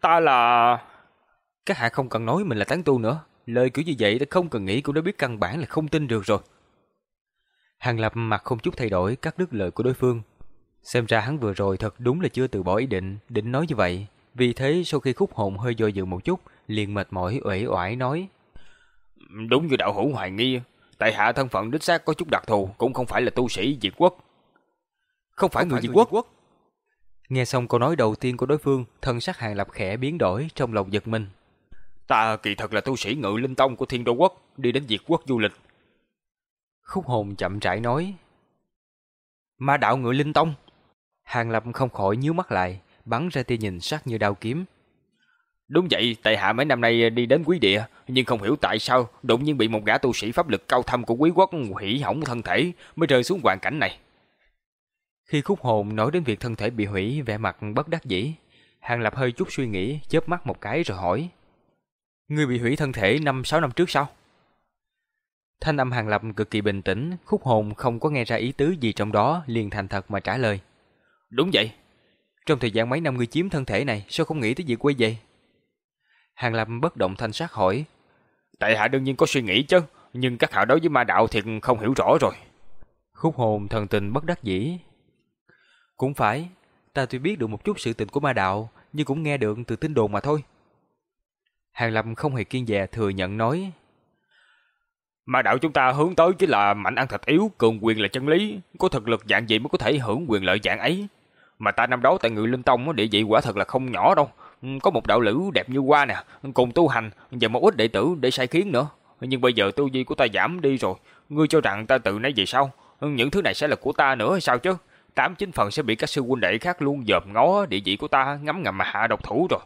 Ta là... Các hạ không cần nói mình là tán tu nữa. Lời kiểu như vậy ta không cần nghĩ cũng đã biết căn bản là không tin được rồi. Hàng Lập mặt không chút thay đổi cắt đứt lời của đối phương. Xem ra hắn vừa rồi thật đúng là chưa từ bỏ ý định, định nói như vậy. Vì thế sau khi khúc hồn hơi do dự một chút, liền mệt mỏi uể oải nói. Đúng như đạo hữu hoài nghi, tại hạ thân phận đích xác có chút đặc thù, cũng không phải là tu sĩ diệt quốc. Không phải người diệt quốc. quốc. Nghe xong câu nói đầu tiên của đối phương, thân sắc hàng lập khẽ biến đổi trong lòng giật mình. Ta kỳ thật là tu sĩ ngự linh tông của thiên đô quốc, đi đến diệt quốc du lịch. Khúc hồn chậm rãi nói. Ma đạo ngự linh tông. Hàng lập không khỏi nhíu mắt lại, bắn ra tia nhìn sắc như đao kiếm. Đúng vậy, tại hạ mấy năm nay đi đến quý địa, nhưng không hiểu tại sao đột nhiên bị một gã tu sĩ pháp lực cao thâm của quý quốc hủy hỏng thân thể mới rơi xuống hoàn cảnh này. Khi khúc hồn nói đến việc thân thể bị hủy vẻ mặt bất đắc dĩ, Hàng Lập hơi chút suy nghĩ, chớp mắt một cái rồi hỏi. Ngươi bị hủy thân thể năm sáu năm trước sao? Thanh âm Hàng Lập cực kỳ bình tĩnh, khúc hồn không có nghe ra ý tứ gì trong đó, liền thành thật mà trả lời. Đúng vậy. Trong thời gian mấy năm ngươi chiếm thân thể này, sao không nghĩ tới việc quay về? Hàng Lập bất động thanh sắc hỏi. Tại hạ đương nhiên có suy nghĩ chứ, nhưng các hạ đối với ma đạo thì không hiểu rõ rồi. Khúc hồn thần tình bất đắc dĩ. Cũng phải, ta tuy biết được một chút sự tình của ma đạo, nhưng cũng nghe được từ tin đồn mà thôi. Hàng Lâm không hề kiên dè thừa nhận nói. Ma đạo chúng ta hướng tới chỉ là mạnh ăn thịt yếu, cường quyền là chân lý. Có thực lực dạng gì mới có thể hưởng quyền lợi dạng ấy. Mà ta năm đó tại Ngự Linh Tông địa vị quả thật là không nhỏ đâu. Có một đạo lữ đẹp như hoa nè, cùng tu hành và một ít đệ tử để sai khiến nữa. Nhưng bây giờ tu vi của ta giảm đi rồi. Ngươi cho rằng ta tự nãy gì sao? Những thứ này sẽ là của ta nữa hay sao chứ? Tám chín phần sẽ bị các sư huynh đệ khác luôn dòm ngó địa vị của ta ngắm ngầm mà hạ độc thủ rồi.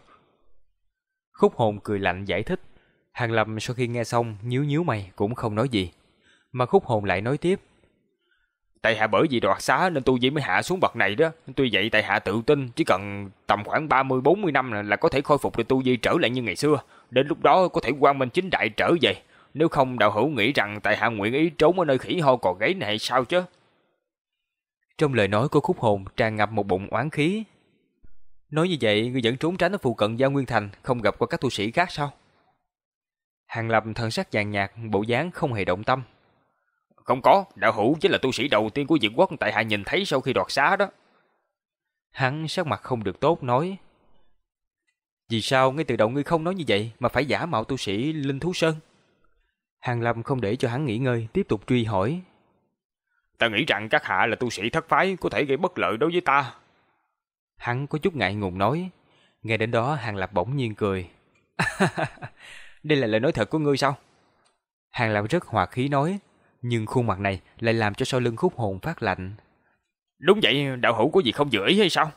Khúc hồn cười lạnh giải thích. Hàng Lâm sau khi nghe xong nhíu nhíu mày cũng không nói gì. Mà khúc hồn lại nói tiếp. Tại hạ bởi vì đoạt xá nên tu vi mới hạ xuống bậc này đó. Tuy vậy tại hạ tự tin chỉ cần tầm khoảng 30-40 năm là, có thể khôi phục được tu vi trở lại như ngày xưa. Đến lúc đó có thể quan minh chính đại trở về. Nếu không đạo hữu nghĩ rằng tại hạ nguyện ý trốn ở nơi khỉ ho cò gáy này sao chứ? Trong lời nói của khúc hồn tràn ngập một bụng oán khí. Nói như vậy, ngươi vẫn trốn tránh ở phụ cận Giao Nguyên Thành, không gặp qua các tu sĩ khác sao? Hàng Lập thần sắc nhàn nhạt, bộ dáng không hề động tâm. Không có, đạo hữu chính là tu sĩ đầu tiên của Diệt Quốc tại hạ nhìn thấy sau khi đoạt xá đó. Hắn sắc mặt không được tốt nói. Vì sao ngay từ đầu ngươi không nói như vậy mà phải giả mạo tu sĩ Linh Thú Sơn? Hàng Lâm không để cho hắn nghỉ ngơi, tiếp tục truy hỏi. Ta nghĩ rằng các hạ là tu sĩ thất phái có thể gây bất lợi đối với ta. Hắn có chút ngại ngùng nói. Nghe đến đó Hàng Lập bỗng nhiên cười. Đây là lời nói thật của ngươi sao? Hàng Lập rất hòa khí nói. Nhưng khuôn mặt này lại làm cho sau lưng khúc hồn phát lạnh. Đúng vậy, đạo hữu có gì không dự ý hay sao?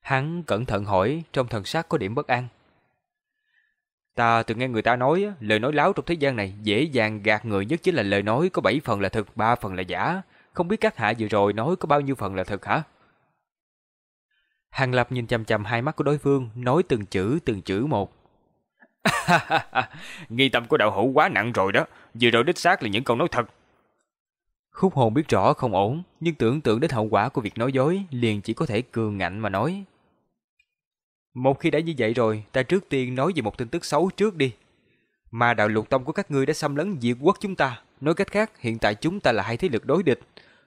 Hắn cẩn thận hỏi, trong thần sắc có điểm bất an. Ta từng nghe người ta nói, lời nói láo trong thế gian này dễ dàng gạt người nhất chính là lời nói có 7 phần là thật 3 phần là giả. Không biết các hạ vừa rồi nói có bao nhiêu phần là thật hả? Hàng Lập nhìn chăm chăm hai mắt của đối phương, nói từng chữ từng chữ một. Nghi tâm của đạo hữu quá nặng rồi đó, vừa rồi đích xác là những câu nói thật. Khúc hồn biết rõ không ổn, nhưng tưởng tượng đến hậu quả của việc nói dối, liền chỉ có thể cường ngạnh mà nói. Một khi đã như vậy rồi, ta trước tiên nói về một tin tức xấu trước đi. Mà đạo lục tông của các ngươi đã xâm lấn diệt quốc chúng ta. Nói cách khác, hiện tại chúng ta là hai thế lực đối địch.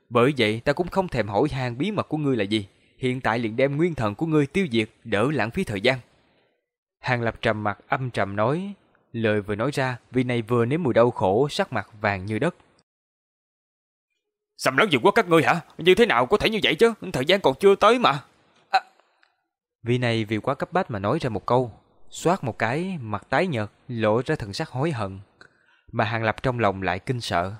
Bởi vậy, ta cũng không thèm hỏi hàng bí mật của ngươi là gì. Hiện tại liền đem nguyên thần của ngươi tiêu diệt, đỡ lãng phí thời gian. Hàng lập trầm mặt âm trầm nói. Lời vừa nói ra, vì này vừa nếm mùi đau khổ, sắc mặt vàng như đất. Xâm lấn diệt quốc các ngươi hả? Như thế nào có thể như vậy chứ? Thời gian còn chưa tới mà. Vị này vì quá cấp bách mà nói ra một câu, xoát một cái, mặt tái nhợt, lộ ra thần sắc hối hận. Mà Hàng Lập trong lòng lại kinh sợ.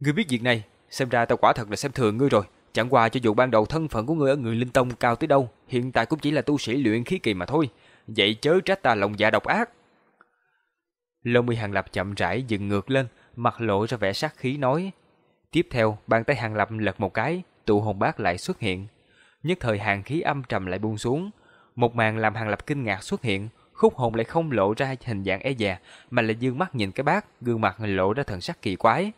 Ngươi biết việc này, xem ra ta quả thật là xem thường ngươi rồi. Chẳng qua cho dù ban đầu thân phận của ngươi ở người linh tông cao tới đâu, hiện tại cũng chỉ là tu sĩ luyện khí kỳ mà thôi. Vậy chớ trách ta lòng dạ độc ác. Lông mi Hàng Lập chậm rãi dừng ngược lên, mặt lộ ra vẻ sát khí nói. Tiếp theo, bàn tay Hàng Lập lật một cái, tụ hồn bát lại xuất hiện. Nhất thời hàng khí âm trầm lại buông xuống, một màn làm Hàng Lập kinh ngạc xuất hiện, khúc hồn lại không lộ ra hình dạng e dè, mà lại dương mắt nhìn cái bác, gương mặt lộ ra thần sắc kỳ quái.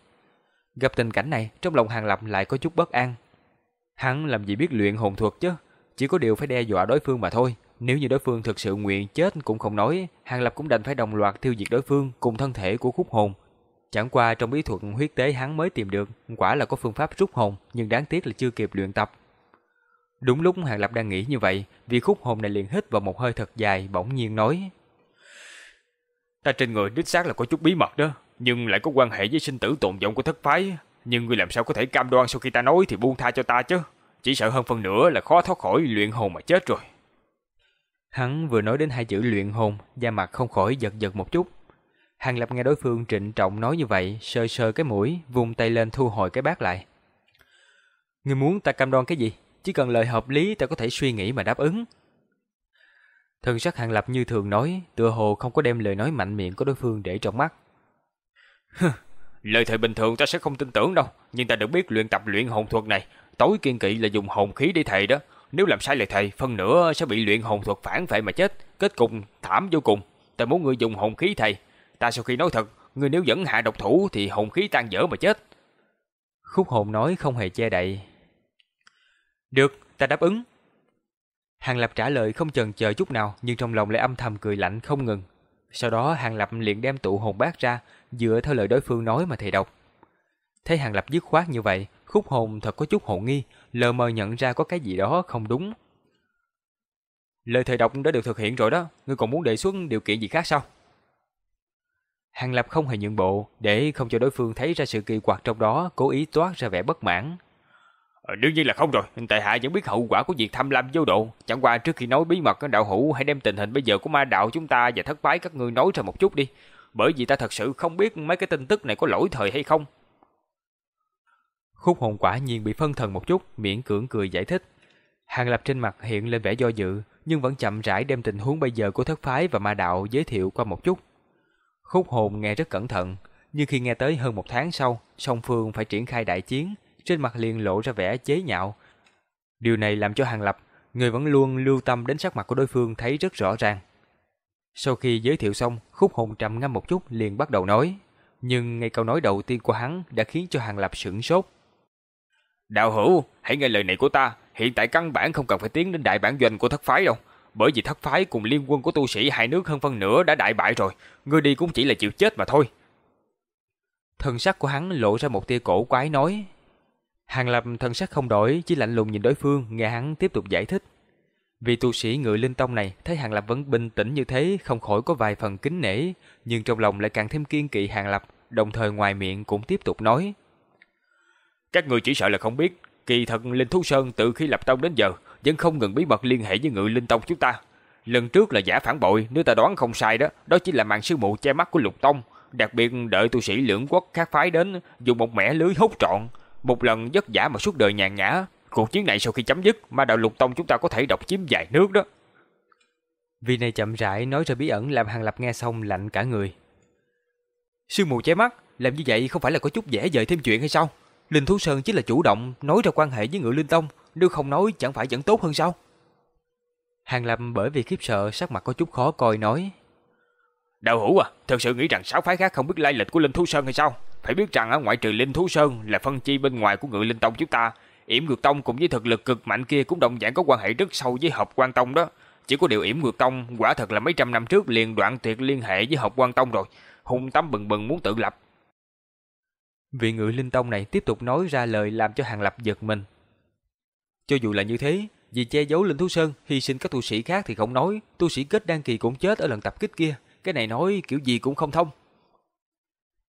Gặp tình cảnh này, trong lòng Hàng Lập lại có chút bất an. Hắn làm gì biết luyện hồn thuật chứ, chỉ có điều phải đe dọa đối phương mà thôi, nếu như đối phương thực sự nguyện chết cũng không nói, Hàng Lập cũng đành phải đồng loạt tiêu diệt đối phương cùng thân thể của khúc hồn. Chẳng qua trong bí thuật huyết tế hắn mới tìm được, quả là có phương pháp rút hồn, nhưng đáng tiếc là chưa kịp luyện tập. Đúng lúc Hàng Lập đang nghĩ như vậy, vì khúc hồn này liền hít vào một hơi thật dài, bỗng nhiên nói. Ta trên người đích xác là có chút bí mật đó, nhưng lại có quan hệ với sinh tử tồn vong của thất phái. Nhưng ngươi làm sao có thể cam đoan sau khi ta nói thì buông tha cho ta chứ? Chỉ sợ hơn phần nữa là khó thoát khỏi luyện hồn mà chết rồi. Hắn vừa nói đến hai chữ luyện hồn, da mặt không khỏi giật giật một chút. Hàng Lập nghe đối phương trịnh trọng nói như vậy, sơ sơ cái mũi, vùng tay lên thu hồi cái bát lại. Ngươi muốn ta cam đoan cái gì? Chỉ cần lời hợp lý ta có thể suy nghĩ mà đáp ứng. Thần sắc Hàng Lập như thường nói, tựa hồ không có đem lời nói mạnh miệng của đối phương để trong mắt. lời thời bình thường ta sẽ không tin tưởng đâu, nhưng ta được biết luyện tập luyện hồn thuật này, tối kiên kỵ là dùng hồn khí để thầy đó. Nếu làm sai lời thầy, phân nửa sẽ bị luyện hồn thuật phản phệ mà chết, kết cục thảm vô cùng. Ta muốn người dùng hồn khí thầy. Ta sau khi nói thật, người nếu vẫn hạ độc thủ thì hồn khí tan dở mà chết. Khúc hồn nói không hề che đậy. Được, ta đáp ứng. Hàng Lập trả lời không chần chờ chút nào, nhưng trong lòng lại âm thầm cười lạnh không ngừng. Sau đó Hàng Lập liền đem tụ hồn bát ra, dựa theo lời đối phương nói mà thầy đọc. Thấy Hàng Lập dứt khoát như vậy, khúc hồn thật có chút hồ nghi, lờ mờ nhận ra có cái gì đó không đúng. Lời thầy đọc đã được thực hiện rồi đó, ngươi còn muốn đề xuất điều kiện gì khác sao? Hàng Lập không hề nhượng bộ, để không cho đối phương thấy ra sự kỳ quặc trong đó, cố ý toát ra vẻ bất mãn. Ờ, đương nhiên là không rồi, tại hạ vẫn biết hậu quả của việc tham lam vô độ. Chẳng qua trước khi nói bí mật đạo hữu hãy đem tình hình bây giờ của ma đạo chúng ta và thất bái các ngươi nói ra một chút đi. Bởi vì ta thật sự không biết mấy cái tin tức này có lỗi thời hay không. Khúc hồn quả nhiên bị phân thần một chút, miễn cưỡng cười giải thích. Hàng lập trên mặt hiện lên vẻ do dự, nhưng vẫn chậm rãi đem tình huống bây giờ của thất phái và ma đạo giới thiệu qua một chút. Khúc hồn nghe rất cẩn thận, nhưng khi nghe tới hơn một tháng sau, song phương phải triển khai đại chiến, trên mặt liền lộ ra vẻ chế nhạo. Điều này làm cho Hàng Lập, người vẫn luôn lưu tâm đến sắc mặt của đối phương thấy rất rõ ràng. Sau khi giới thiệu xong, khúc hồn trầm ngâm một chút liền bắt đầu nói. Nhưng ngay câu nói đầu tiên của hắn đã khiến cho Hàng Lập sửng sốt. Đạo hữu, hãy nghe lời này của ta, hiện tại căn bản không cần phải tiến đến đại bản doanh của thất phái đâu. Bởi vì thất phái cùng liên quân của tu sĩ hai nước hơn phân nửa đã đại bại rồi, ngươi đi cũng chỉ là chịu chết mà thôi. Thần sắc của hắn lộ ra một tia cổ quái nói. Hàng Lập thần sắc không đổi, chỉ lạnh lùng nhìn đối phương, nghe hắn tiếp tục giải thích. Vì tu sĩ ngự linh tông này thấy Hàng Lập vẫn bình tĩnh như thế, không khỏi có vài phần kính nể, nhưng trong lòng lại càng thêm kiên kỵ Hàng Lập, đồng thời ngoài miệng cũng tiếp tục nói. Các người chỉ sợ là không biết, kỳ thật Linh Thú Sơn từ khi lập tông đến giờ vẫn không ngừng bí mật liên hệ với ngự linh tông chúng ta. Lần trước là giả phản bội, nếu ta đoán không sai đó, đó chỉ là màn sư mụ che mắt của lục tông. Đặc biệt đợi tu sĩ lưỡng quốc khác phái đến, dùng một mẻ lưới hút trọn, một lần vất giả mà suốt đời nhàn nhã. Cuộc chiến này sau khi chấm dứt, ma đạo lục tông chúng ta có thể độc chiếm vài nước đó. Vì này chậm rãi nói ra bí ẩn làm Hàng Lập nghe xong lạnh cả người. Sư mù che mắt, làm như vậy không phải là có chút dễ dời thêm chuyện hay sao? Linh Thú Sơn chỉ là chủ động nói ra quan hệ với Ngự Linh Tông, nếu không nói chẳng phải vẫn tốt hơn sao? Hàng Lâm bởi vì khiếp sợ sắc mặt có chút khó coi nói. Đạo hữu à, thật sự nghĩ rằng sáu phái khác không biết lai lịch của Linh Thú Sơn hay sao? Phải biết rằng ở ngoại trừ Linh Thú Sơn là phân chi bên ngoài của Ngự Linh Tông chúng ta, Yểm Ngược Tông cùng với thực lực cực mạnh kia cũng đồng dạng có quan hệ rất sâu với Hợp Quan Tông đó. Chỉ có điều Yểm Ngược Tông quả thật là mấy trăm năm trước liền đoạn tuyệt liên hệ với Hợp Quan Tông rồi, hung tâm bừng bừng muốn tự lập. Vị ngự linh tông này tiếp tục nói ra lời làm cho Hàng Lập giật mình. Cho dù là như thế, vì che giấu Linh Thú Sơn, hy sinh các tu sĩ khác thì không nói, tu sĩ kết đăng kỳ cũng chết ở lần tập kích kia, cái này nói kiểu gì cũng không thông.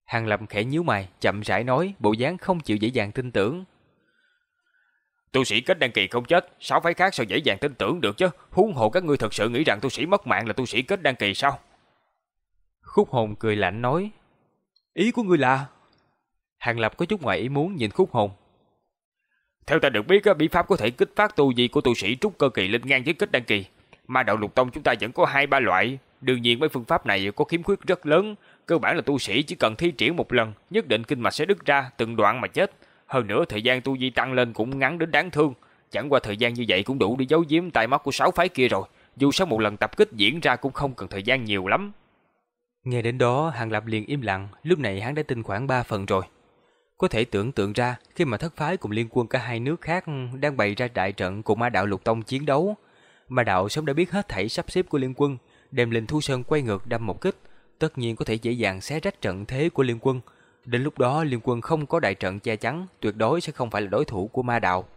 Hàng Lập khẽ nhíu mày, chậm rãi nói, bộ dáng không chịu dễ dàng tin tưởng. Tu sĩ kết đăng kỳ không chết, sáu phái khác sao dễ dàng tin tưởng được chứ? Huống hộ các ngươi thật sự nghĩ rằng tu sĩ mất mạng là tu sĩ kết đăng kỳ sao? Khúc hồn cười lạnh nói, ý của ngươi là Hàng Lập có chút ngoài ý muốn nhìn khúc hồn. Theo ta được biết, bí pháp có thể kích phát tu vi của tu sĩ trúc cơ kỳ lên ngang với kết đăng kỳ. Mà đạo lục tông chúng ta vẫn có hai ba loại. Đương nhiên mấy phương pháp này có khiếm khuyết rất lớn. Cơ bản là tu sĩ chỉ cần thi triển một lần, nhất định kinh mạch sẽ đứt ra từng đoạn mà chết. Hơn nữa thời gian tu vi tăng lên cũng ngắn đến đáng thương. Chẳng qua thời gian như vậy cũng đủ để giấu giếm tai mắt của sáu phái kia rồi. Dù sau một lần tập kích diễn ra cũng không cần thời gian nhiều lắm. Nghe đến đó, Hàng Lập liền im lặng, lúc này hắn đã tin khoảng 3 phần rồi. Có thể tưởng tượng ra khi mà thất phái cùng liên quân cả hai nước khác đang bày ra đại trận cùng ma đạo lục tông chiến đấu. ma đạo sớm đã biết hết thảy sắp xếp của liên quân, đem linh thu sơn quay ngược đâm một kích, tất nhiên có thể dễ dàng xé rách trận thế của liên quân. Đến lúc đó liên quân không có đại trận che chắn, tuyệt đối sẽ không phải là đối thủ của ma đạo.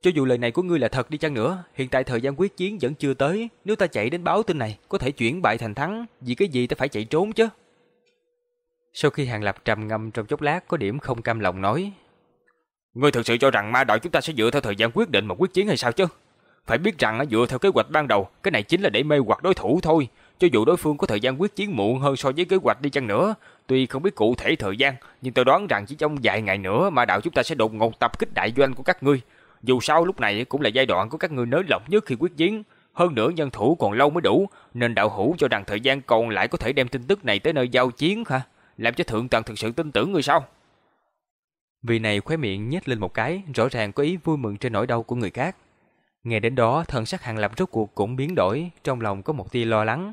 Cho dù lời này của ngươi là thật đi chăng nữa, hiện tại thời gian quyết chiến vẫn chưa tới, nếu ta chạy đến báo tin này, có thể chuyển bại thành thắng, vì cái gì ta phải chạy trốn chứ? Sau khi Hàng Lập trầm ngâm trong chốc lát có điểm không cam lòng nói. Ngươi thực sự cho rằng ma đội chúng ta sẽ dựa theo thời gian quyết định mà quyết chiến hay sao chứ? Phải biết rằng dựa theo kế hoạch ban đầu, cái này chính là để mê hoặc đối thủ thôi. Cho dù đối phương có thời gian quyết chiến muộn hơn so với kế hoạch đi chăng nữa, tuy không biết cụ thể thời gian, nhưng tôi đoán rằng chỉ trong vài ngày nữa mà đạo chúng ta sẽ đột ngột tập kích đại doanh của các ngươi. Dù sao lúc này cũng là giai đoạn của các ngươi nới lỏng nhất khi quyết chiến, hơn nữa nhân thủ còn lâu mới đủ, nên đạo hữu cho rằng thời gian còn lại có thể đem tin tức này tới nơi giao chiến hả? Làm cho thượng tầng thực sự tin tưởng người sao? vì này khóe miệng nhếch lên một cái, rõ ràng có ý vui mừng trên nỗi đau của người khác. Nghe đến đó, thần sắc Hàng Lập rốt cuộc cũng biến đổi, trong lòng có một tia lo lắng.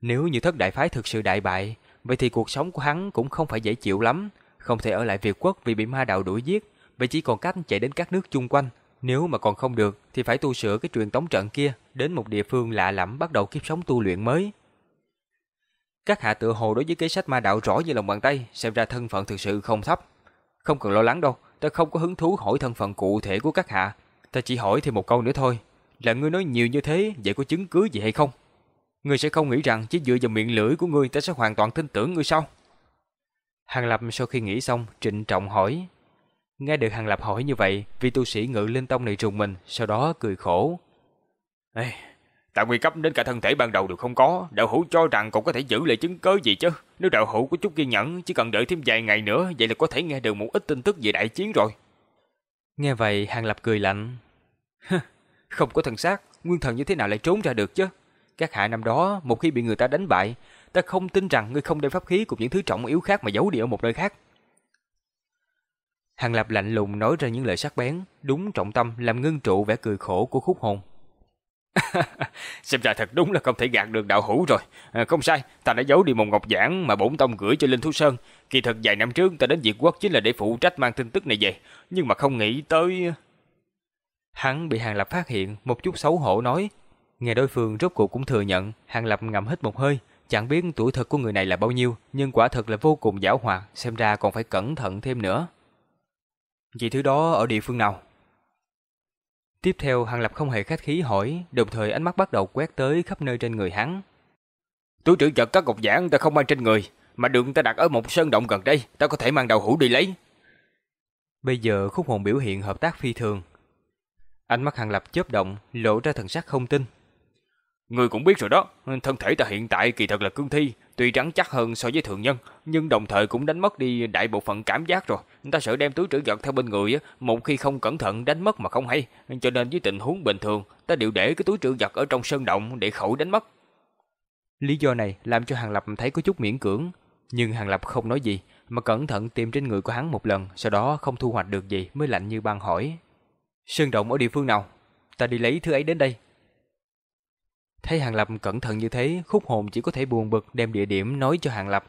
Nếu như thất đại phái thực sự đại bại, vậy thì cuộc sống của hắn cũng không phải dễ chịu lắm, không thể ở lại Việt quốc vì bị ma đạo đuổi giết, vậy chỉ còn cách chạy đến các nước chung quanh. Nếu mà còn không được thì phải tu sửa cái truyền tống trận kia, đến một địa phương lạ lẫm bắt đầu kiếp sống tu luyện mới. Các hạ tự hồ đối với kế sách ma đạo rõ như lòng bàn tay, xem ra thân phận thực sự không thấp. Không cần lo lắng đâu, ta không có hứng thú hỏi thân phận cụ thể của các hạ. Ta chỉ hỏi thêm một câu nữa thôi. Là ngươi nói nhiều như thế, vậy có chứng cứ gì hay không? Ngươi sẽ không nghĩ rằng chỉ dựa vào miệng lưỡi của ngươi ta sẽ hoàn toàn tin tưởng ngươi sao? Hàng Lập sau khi nghĩ xong, trịnh trọng hỏi. Nghe được Hàng Lập hỏi như vậy, vị tu sĩ ngự linh tông này trùng mình, sau đó cười khổ. Ê, ta nguy cấp đến cả thân thể ban đầu đều không có, đạo hữu cho rằng còn có thể giữ lại chứng cớ gì chứ? Nếu đạo hữu có chút kiên nhẫn, chỉ cần đợi thêm vài ngày nữa, vậy là có thể nghe được một ít tin tức về đại chiến rồi. Nghe vậy, Hàng Lập cười lạnh. không có thần sát, nguyên thần như thế nào lại trốn ra được chứ? Các hạ năm đó, một khi bị người ta đánh bại, ta không tin rằng ngươi không đem pháp khí cùng những thứ trọng yếu khác mà giấu đi ở một nơi khác. Hàng Lập lạnh lùng nói ra những lời sắc bén, đúng trọng tâm làm ngưng trụ vẻ cười khổ của khúc hồn. Xem ra thật đúng là không thể gạt được đạo hữu rồi. À, không sai, ta đã giấu đi một ngọc giảng mà bổn tông gửi cho Linh Thú Sơn. Kỳ thật vài năm trước ta đến Việt Quốc chính là để phụ trách mang tin tức này về. Nhưng mà không nghĩ tới... Hắn bị Hàng Lập phát hiện, một chút xấu hổ nói. Nghe đối phương rốt cuộc cũng thừa nhận, Hàng Lập ngậm hít một hơi. Chẳng biết tuổi thật của người này là bao nhiêu, nhưng quả thật là vô cùng giảo hoạt, xem ra còn phải cẩn thận thêm nữa. Vậy thứ đó ở địa phương nào? Tiếp theo Hàng Lập không hề khách khí hỏi, đồng thời ánh mắt bắt đầu quét tới khắp nơi trên người hắn. Túi trữ vật các ngọc giảng ta không mang trên người, mà đường ta đặt ở một sơn động gần đây, ta có thể mang đầu hũ đi lấy. Bây giờ khúc hồn biểu hiện hợp tác phi thường. Ánh mắt Hàng Lập chớp động, lộ ra thần sắc không tin. Người cũng biết rồi đó, thân thể ta hiện tại kỳ thật là cương thi, tuy rắn chắc hơn so với thường nhân, nhưng đồng thời cũng đánh mất đi đại bộ phận cảm giác rồi. Ta sợ đem túi trữ vật theo bên người, một khi không cẩn thận đánh mất mà không hay, cho nên với tình huống bình thường, ta đều để cái túi trữ vật ở trong sơn động để khỏi đánh mất. Lý do này làm cho Hàng Lập thấy có chút miễn cưỡng, nhưng Hàng Lập không nói gì, mà cẩn thận tìm trên người của hắn một lần, sau đó không thu hoạch được gì mới lạnh như băng hỏi. Sơn động ở địa phương nào? Ta đi lấy thứ ấy đến đây. Thấy Hàng Lập cẩn thận như thế, khúc hồn chỉ có thể buồn bực đem địa điểm nói cho Hàng Lập.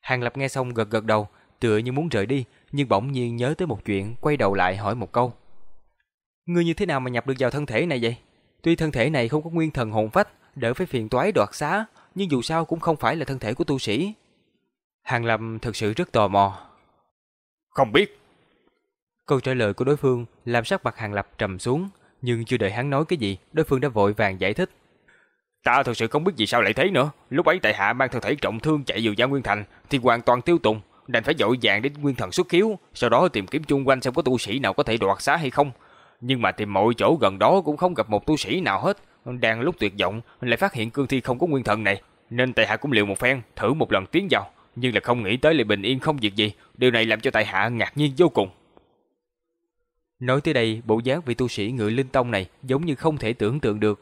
Hàng Lập nghe xong gật gật đầu, tựa như muốn rời đi, nhưng bỗng nhiên nhớ tới một chuyện, quay đầu lại hỏi một câu. Ngươi như thế nào mà nhập được vào thân thể này vậy? Tuy thân thể này không có nguyên thần hồn phách, đỡ phải phiền toái đoạt xá, nhưng dù sao cũng không phải là thân thể của tu sĩ. Hàng Lập thật sự rất tò mò. Không biết. Câu trả lời của đối phương làm sắc mặt Hàng Lập trầm xuống, nhưng chưa đợi hắn nói cái gì, đối phương đã vội vàng giải thích. Ta thực sự không biết vì sao lại thế nữa. Lúc ấy tại hạ mang thân thể trọng thương chạy vào Giang Nguyên Thành thì hoàn toàn tiêu tùng, đành phải dội vàng đến Nguyên Thần xuất khiếu, sau đó tìm kiếm chung quanh xem có tu sĩ nào có thể đoạt xá hay không. Nhưng mà tìm mọi chỗ gần đó cũng không gặp một tu sĩ nào hết. Đang lúc tuyệt vọng lại phát hiện cương thi không có nguyên thần này, nên tại hạ cũng liều một phen, thử một lần tiến vào, nhưng là không nghĩ tới lại bình yên không việc gì, điều này làm cho tại hạ ngạc nhiên vô cùng. Nói tới đây, bộ dáng vị tu sĩ ngự linh tông này giống như không thể tưởng tượng được.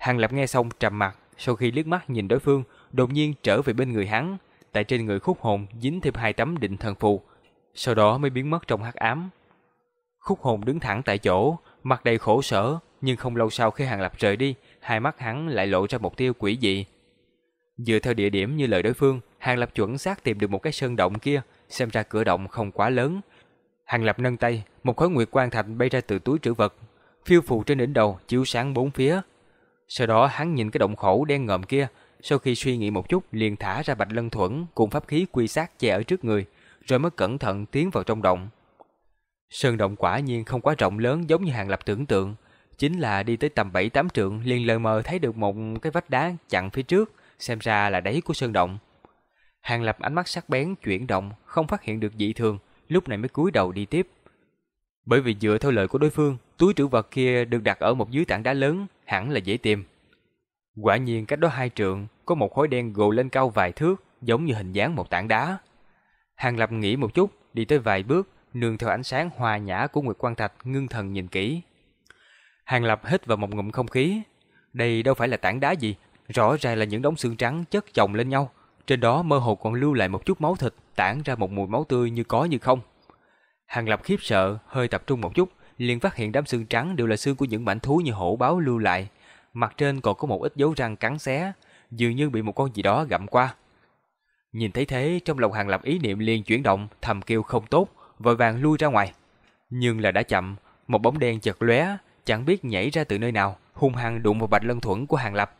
Hàng Lập nghe xong trầm mặt, sau khi liếc mắt nhìn đối phương, đột nhiên trở về bên người hắn, tại trên người khúc hồn dính thêm hai tấm định thần phù, sau đó mới biến mất trong hắc ám. Khúc hồn đứng thẳng tại chỗ, mặt đầy khổ sở, nhưng không lâu sau khi Hàng Lập rời đi, hai mắt hắn lại lộ ra một tiêu quỷ dị. Dựa theo địa điểm như lời đối phương, Hàng Lập chuẩn xác tìm được một cái sơn động kia, xem ra cửa động không quá lớn. Hàng Lập nâng tay, một khối nguyệt quang thạch bay ra từ túi trữ vật. phiêu phù trên đỉnh đầu chiếu sáng bốn phía. Sau đó hắn nhìn cái động khẩu đen ngòm kia, sau khi suy nghĩ một chút liền thả ra bạch lân thuẫn cùng pháp khí quy sát che ở trước người, rồi mới cẩn thận tiến vào trong động. Sơn động quả nhiên không quá rộng lớn giống như hàng lập tưởng tượng, chính là đi tới tầm 7-8 trượng liền lờ mờ thấy được một cái vách đá chặn phía trước, xem ra là đáy của sơn động. Hàng lập ánh mắt sắc bén chuyển động, không phát hiện được dị thường, lúc này mới cúi đầu đi tiếp. Bởi vì dựa theo lời của đối phương, túi trữ vật kia được đặt ở một dưới tảng đá lớn, hẳn là dễ tìm. Quả nhiên cách đó hai trượng, có một khối đen gồ lên cao vài thước, giống như hình dáng một tảng đá. Hàng Lập nghĩ một chút, đi tới vài bước, nương theo ánh sáng hòa nhã của Nguyệt Quang Thạch ngưng thần nhìn kỹ. Hàng Lập hít vào một ngụm không khí. Đây đâu phải là tảng đá gì, rõ ràng là những đống xương trắng chất chồng lên nhau. Trên đó mơ hồ còn lưu lại một chút máu thịt, tản ra một mùi máu tươi như có như không. Hàng Lập khiếp sợ, hơi tập trung một chút, liền phát hiện đám xương trắng đều là xương của những mảnh thú như hổ báo lưu lại. Mặt trên còn có một ít dấu răng cắn xé, dường như bị một con gì đó gặm qua. Nhìn thấy thế, trong lòng Hàng Lập ý niệm liền chuyển động, thầm kêu không tốt, vội vàng lui ra ngoài. Nhưng là đã chậm, một bóng đen chật lóe, chẳng biết nhảy ra từ nơi nào, hung hăng đụng vào bạch lân thuẫn của Hàng Lập.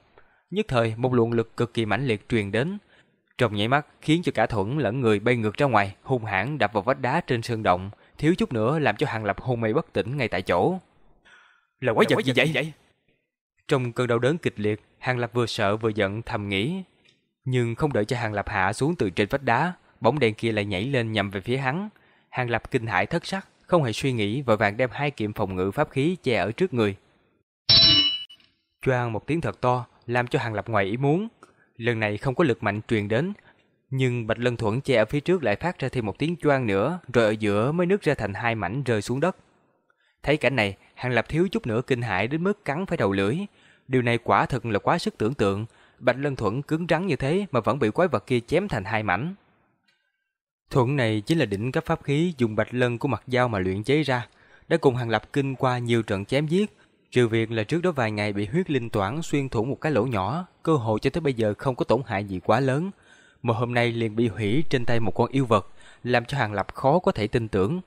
Nhất thời, một luồng lực cực kỳ mãnh liệt truyền đến, trong nháy mắt khiến cho cả thuẫn lẫn người bay ngược ra ngoài, hung hãn đập vào vách đá trên sơn động, thiếu chút nữa làm cho Hàng Lập hôn mê bất tỉnh ngay tại chỗ. Là quái vật gì vậy? vậy? Trong cơn đau đớn kịch liệt, Hàng Lập vừa sợ vừa giận thầm nghĩ. Nhưng không đợi cho Hàng Lập hạ xuống từ trên vách đá, bóng đèn kia lại nhảy lên nhằm về phía hắn. Hàng Lập kinh hãi thất sắc, không hề suy nghĩ vội vàng đem hai kiệm phòng ngự pháp khí che ở trước người. Choang một tiếng thật to, làm cho Hàng Lập ngoài ý muốn. Lần này không có lực mạnh truyền đến, nhưng Bạch Lân Thuẫn che ở phía trước lại phát ra thêm một tiếng choang nữa, rồi ở giữa mới nứt ra thành hai mảnh rơi xuống đất. Thấy cảnh này, Hàng Lập thiếu chút nữa kinh hãi đến mức cắn phải đầu lưỡi. Điều này quả thật là quá sức tưởng tượng, Bạch Lân Thuẫn cứng rắn như thế mà vẫn bị quái vật kia chém thành hai mảnh. Thuẫn này chính là đỉnh cấp pháp khí dùng bạch lân của mặt dao mà luyện chế ra, đã cùng Hàng Lập kinh qua nhiều trận chém giết, trừ việc là trước đó vài ngày bị huyết linh toản xuyên thủng một cái lỗ nhỏ, cơ hội cho tới bây giờ không có tổn hại gì quá lớn, mà hôm nay liền bị hủy trên tay một con yêu vật, làm cho Hàng Lập khó có thể tin tưởng.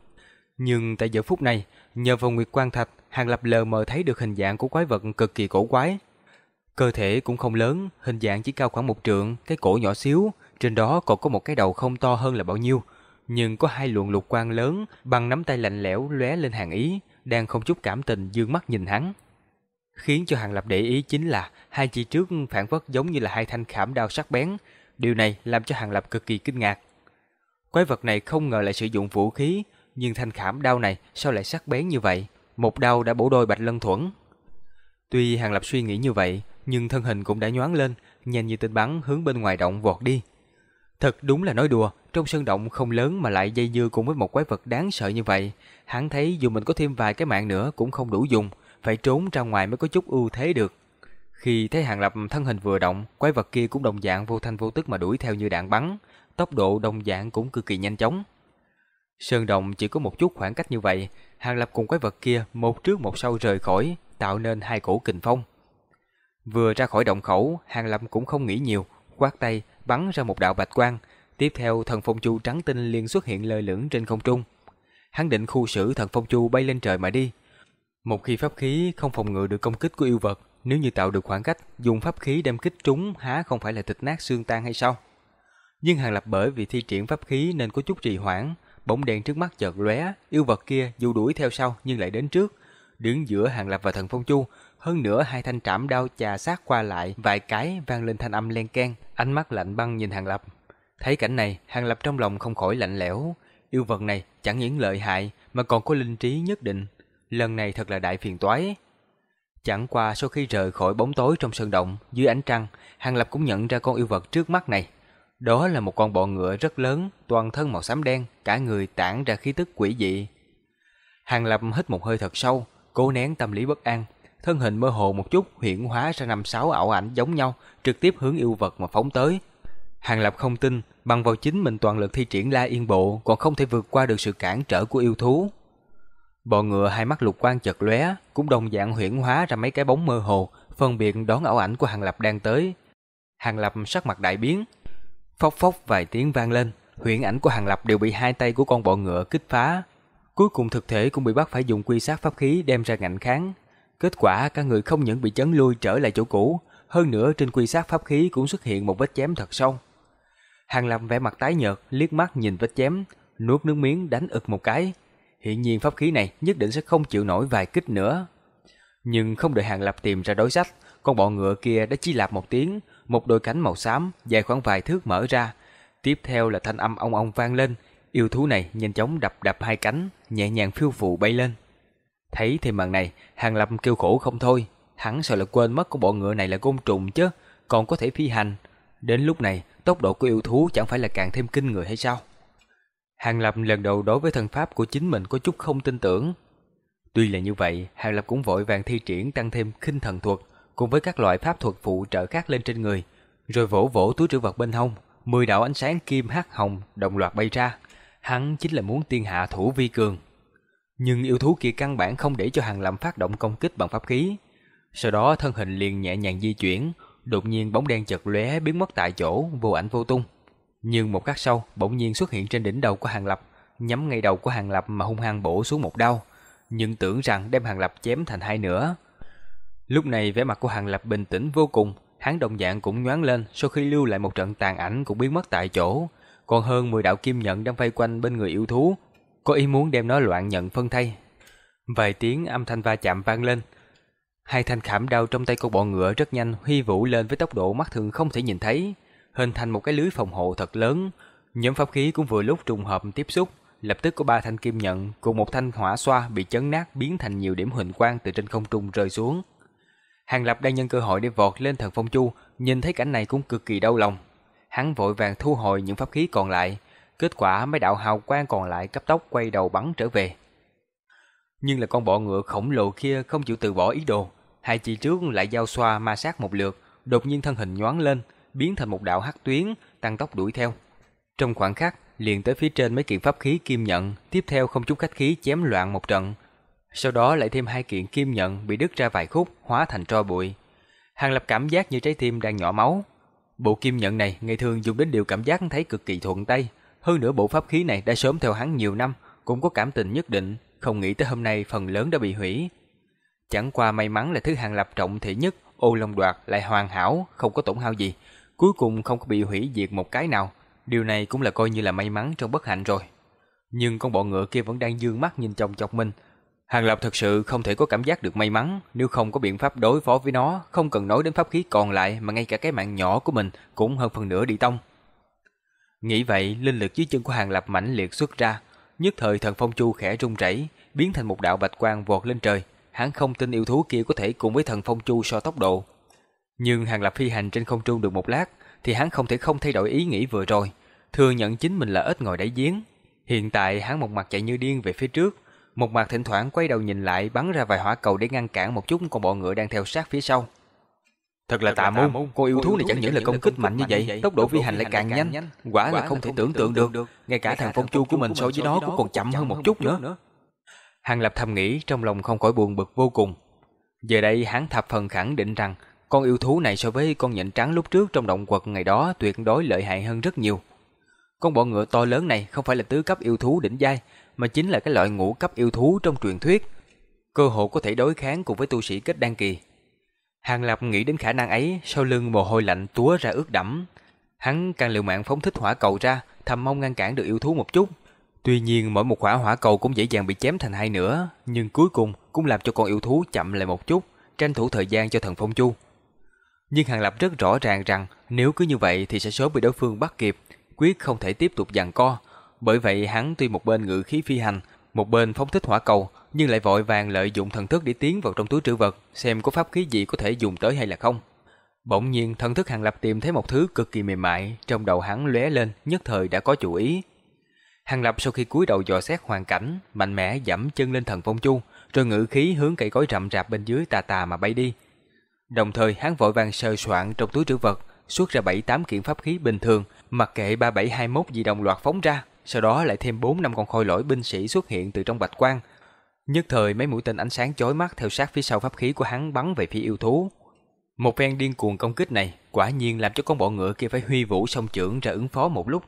Nhưng tại giờ phút này, nhờ vào Nguyệt Quang Thạch, Hàng Lập lờ mờ thấy được hình dạng của quái vật cực kỳ cổ quái. Cơ thể cũng không lớn, hình dạng chỉ cao khoảng một trượng, cái cổ nhỏ xíu, trên đó còn có một cái đầu không to hơn là bao nhiêu, nhưng có hai luồng lục quang lớn bằng nắm tay lạnh lẽo lóe lên hàng ý, đang không chút cảm tình dương mắt nhìn hắn. Khiến cho Hàng Lập để ý chính là hai chi trước phản vất giống như là hai thanh khảm đao sắc bén, điều này làm cho Hàng Lập cực kỳ kinh ngạc. Quái vật này không ngờ lại sử dụng vũ khí, nhưng thanh khảm đao này sao lại sắc bén như vậy? Một đao đã bổ đôi bạch lân thuẫn. Tuy Hàng Lập suy nghĩ như vậy, nhưng thân hình cũng đã nhoáng lên, nhanh như tên bắn hướng bên ngoài động vọt đi. Thật đúng là nói đùa, trong sân động không lớn mà lại dây dưa cùng với một quái vật đáng sợ như vậy. Hắn thấy dù mình có thêm vài cái mạng nữa cũng không đủ dùng, phải trốn ra ngoài mới có chút ưu thế được. Khi thấy Hàng Lập thân hình vừa động, quái vật kia cũng đồng dạng vô thanh vô tức mà đuổi theo như đạn bắn, tốc độ đồng dạng cũng cực kỳ nhanh chóng. Sơn động chỉ có một chút khoảng cách như vậy, Hàng Lập cùng quái vật kia một trước một sau rời khỏi, tạo nên hai cổ kình phong. Vừa ra khỏi động khẩu, Hàng Lập cũng không nghĩ nhiều, quát tay bắn ra một đạo bạch quang, tiếp theo thần phong chu trắng tinh liền xuất hiện lơ lửng trên không trung. Hắn định khu xử thần phong chu bay lên trời mà đi. Một khi pháp khí không phòng ngự được công kích của yêu vật, nếu như tạo được khoảng cách, dùng pháp khí đem kích trúng há không phải là thịt nát xương tan hay sao? Nhưng Hàng Lập bởi vì thi triển pháp khí nên có chút trì hoãn, bóng đèn trước mắt chợt lóe, yêu vật kia dù đuổi theo sau nhưng lại đến trước, đứng giữa Hàng Lập và Thần Phong Chu, hơn nữa hai thanh trảm đao chà sát qua lại, vài cái vang lên thanh âm len keng, ánh mắt lạnh băng nhìn Hàng Lập. Thấy cảnh này, Hàng Lập trong lòng không khỏi lạnh lẽo, yêu vật này chẳng những lợi hại mà còn có linh trí nhất định, lần này thật là đại phiền toái. Chẳng qua sau khi rời khỏi bóng tối trong sơn động, dưới ánh trăng, Hàng Lập cũng nhận ra con yêu vật trước mắt này. Đó là một con bọ ngựa rất lớn, toàn thân màu xám đen, cả người tản ra khí tức quỷ dị. Hàng Lập hít một hơi thật sâu, cố nén tâm lý bất an, thân hình mơ hồ một chút hiện hóa ra năm sáu ảo ảnh giống nhau, trực tiếp hướng yêu vật mà phóng tới. Hàng Lập không tin, bằng vào chính mình toàn lực thi triển La Yên Bộ còn không thể vượt qua được sự cản trở của yêu thú bò ngựa hai mắt lục quang chật lóe, cũng đồng dạng huyễn hóa ra mấy cái bóng mơ hồ, phân biệt đón ảo ảnh của Hàng Lập đang tới. Hàng Lập sắc mặt đại biến, phốc phốc vài tiếng vang lên, huyễn ảnh của Hàng Lập đều bị hai tay của con bọ ngựa kích phá. Cuối cùng thực thể cũng bị bắt phải dùng quy sát pháp khí đem ra ngạnh kháng, Kết quả cả người không những bị chấn lui trở lại chỗ cũ, hơn nữa trên quy sát pháp khí cũng xuất hiện một vết chém thật sâu. Hàng Lập vẻ mặt tái nhợt, liếc mắt nhìn vết chém, nuốt nước miếng đánh ực một cái. Hiện nhiên pháp khí này nhất định sẽ không chịu nổi vài kích nữa. Nhưng không đợi Hàng Lập tìm ra đối sách, con bọ ngựa kia đã chi lạp một tiếng, một đôi cánh màu xám dài khoảng vài thước mở ra. Tiếp theo là thanh âm ong ong vang lên, yêu thú này nhanh chóng đập đập hai cánh, nhẹ nhàng phiêu phù bay lên. Thấy thì màn này, Hàng Lập kêu khổ không thôi, hắn sợ là quên mất con bọ ngựa này là côn trùng chứ, còn có thể phi hành. Đến lúc này, tốc độ của yêu thú chẳng phải là càng thêm kinh người hay sao? Hàng Lập lần đầu đối với thần pháp của chính mình có chút không tin tưởng. Tuy là như vậy, Hàng Lập cũng vội vàng thi triển tăng thêm khinh thần thuật cùng với các loại pháp thuật phụ trợ khác lên trên người, rồi vỗ vỗ túi trữ vật bên hông, mười đạo ánh sáng kim hắc hồng đồng loạt bay ra. Hắn chính là muốn tiên hạ thủ vi cường. Nhưng yêu thú kia căn bản không để cho Hàng Lập phát động công kích bằng pháp khí. Sau đó thân hình liền nhẹ nhàng di chuyển, đột nhiên bóng đen chật lóe biến mất tại chỗ, vô ảnh vô tung. Nhưng một khắc sau, bỗng nhiên xuất hiện trên đỉnh đầu của Hàng Lập, nhắm ngay đầu của Hàng Lập mà hung hăng bổ xuống một đao, nhưng tưởng rằng đem Hàng Lập chém thành hai nửa. Lúc này vẻ mặt của Hàng Lập bình tĩnh vô cùng, hắn đồng dạng cũng nhoáng lên sau khi lưu lại một trận tàn ảnh cũng biến mất tại chỗ, còn hơn 10 đạo kim nhận đang vây quanh bên người yêu thú, có ý muốn đem nó loạn nhận phân thay. Vài tiếng âm thanh va chạm vang lên, hai thanh khảm đao trong tay con bọ ngựa rất nhanh huy vũ lên với tốc độ mắt thường không thể nhìn thấy, hình thành một cái lưới phòng hộ thật lớn. Nhóm pháp khí cũng vừa lúc trùng hợp tiếp xúc, lập tức có ba thanh kim nhận cùng một thanh hỏa xoa bị chấn nát biến thành nhiều điểm huỳnh quang từ trên không trung rơi xuống. Hàng Lập đang nhân cơ hội để vọt lên thần phong chu, nhìn thấy cảnh này cũng cực kỳ đau lòng. Hắn vội vàng thu hồi những pháp khí còn lại, kết quả mấy đạo hào quang còn lại cấp tốc quay đầu bắn trở về. Nhưng là con bọ ngựa khổng lồ kia không chịu từ bỏ ý đồ, hai chỉ trước lại giao xoa ma sát một lượt, đột nhiên thân hình nhoáng lên, biến thành một đạo hắc tuyến, tăng tốc đuổi theo. Trong khoảng khắc, liền tới phía trên mấy kiện pháp khí kim nhận, tiếp theo không chút khách khí chém loạn một trận. Sau đó lại thêm hai kiện kim nhận bị đứt ra vài khúc, hóa thành tro bụi. Hàng Lập cảm giác như trái tim đang nhỏ máu. Bộ kim nhận này ngày thường dùng đến điều cảm giác thấy cực kỳ thuận tay, hơn nữa bộ pháp khí này đã sớm theo hắn nhiều năm, cũng có cảm tình nhất định, không nghĩ tới hôm nay phần lớn đã bị hủy. Chẳng qua may mắn là thứ Hàng Lập trọng thị nhất, ô long đoạt lại hoàn hảo, không có tổn hao gì, cuối cùng không có bị hủy diệt một cái nào. Điều này cũng là coi như là may mắn trong bất hạnh rồi. Nhưng con bọ ngựa kia vẫn đang dương mắt nhìn chồng chọc mình. Hàng Lập thật sự không thể có cảm giác được may mắn, nếu không có biện pháp đối phó với nó, không cần nói đến pháp khí còn lại mà ngay cả cái mạng nhỏ của mình cũng hơn phần nửa đi tông. Nghĩ vậy, linh lực dưới chân của Hàng Lập mãnh liệt xuất ra, nhất thời thần phong chu khẽ rung rẩy, biến thành một đạo bạch quang vọt lên trời. Hắn không tin yêu thú kia có thể cùng với thần phong chu so tốc độ. Nhưng Hàng Lập phi hành trên không trung được một lát, thì hắn không thể không thay đổi ý nghĩ vừa rồi, thừa nhận chính mình là ít ngồi đáy giếng. Hiện tại hắn một mặt chạy như điên về phía trước, một mặt thỉnh thoảng quay đầu nhìn lại bắn ra vài hỏa cầu để ngăn cản một chút con bọ ngựa đang theo sát phía sau. Thật là tà môn, con yêu thú này chẳng những là công kích mạnh như vậy, tốc độ phi hành lại càng nhanh, quả là không thể tưởng tượng được, ngay cả thằng phong chu của mình so với nó cũng còn chậm hơn một chút nữa. Hàng Lập thầm nghĩ trong lòng không khỏi buồn bực vô cùng. Giờ đây hắn thập phần khẳng định rằng con yêu thú này so với con nhện trắng lúc trước trong động quật ngày đó tuyệt đối lợi hại hơn rất nhiều. Con bọ ngựa to lớn này không phải là tứ cấp yêu thú đỉnh giai, mà chính là cái loại ngũ cấp yêu thú trong truyền thuyết. Cơ hội có thể đối kháng cùng với tu sĩ kết đan kỳ. Hàng Lập nghĩ đến khả năng ấy, sau lưng mồ hôi lạnh túa ra ướt đẫm. Hắn càng liều mạng phóng thích hỏa cầu ra, thầm mong ngăn cản được yêu thú một chút. Tuy nhiên mỗi một quả hỏa cầu cũng dễ dàng bị chém thành hai nửa, nhưng cuối cùng cũng làm cho con yêu thú chậm lại một chút, tranh thủ thời gian cho thần phong chu. Nhưng Hàng Lập rất rõ ràng rằng nếu cứ như vậy thì sẽ sớm bị đối phương bắt kịp, quyết không thể tiếp tục giằng co. Bởi vậy hắn tuy một bên ngự khí phi hành, một bên phóng thích hỏa cầu, nhưng lại vội vàng lợi dụng thần thức để tiến vào trong túi trữ vật, xem có pháp khí gì có thể dùng tới hay là không. Bỗng nhiên thần thức Hàng Lập tìm thấy một thứ cực kỳ mềm mại, trong đầu hắn lóe lên, nhất thời đã có chủ ý. Hàng Lập sau khi cúi đầu dò xét hoàn cảnh, mạnh mẽ dẫm chân lên thần phong chu, rồi ngự khí hướng cây cối rậm rạp bên dưới tà tà mà bay đi. Đồng thời hắn vội vàng sơ soạn trong túi trữ vật, xuất ra bảy tám kiện pháp khí bình thường, mặc kệ 3721 di động loạt phóng ra, sau đó lại thêm 4 năm con khôi lỗi binh sĩ xuất hiện từ trong bạch quang. Nhất thời mấy mũi tên ánh sáng chói mắt theo sát phía sau pháp khí của hắn bắn về phía yêu thú. Một phen điên cuồng công kích này quả nhiên làm cho con bọ ngựa kia phải huy vũ song trưởng ra ứng phó một lúc.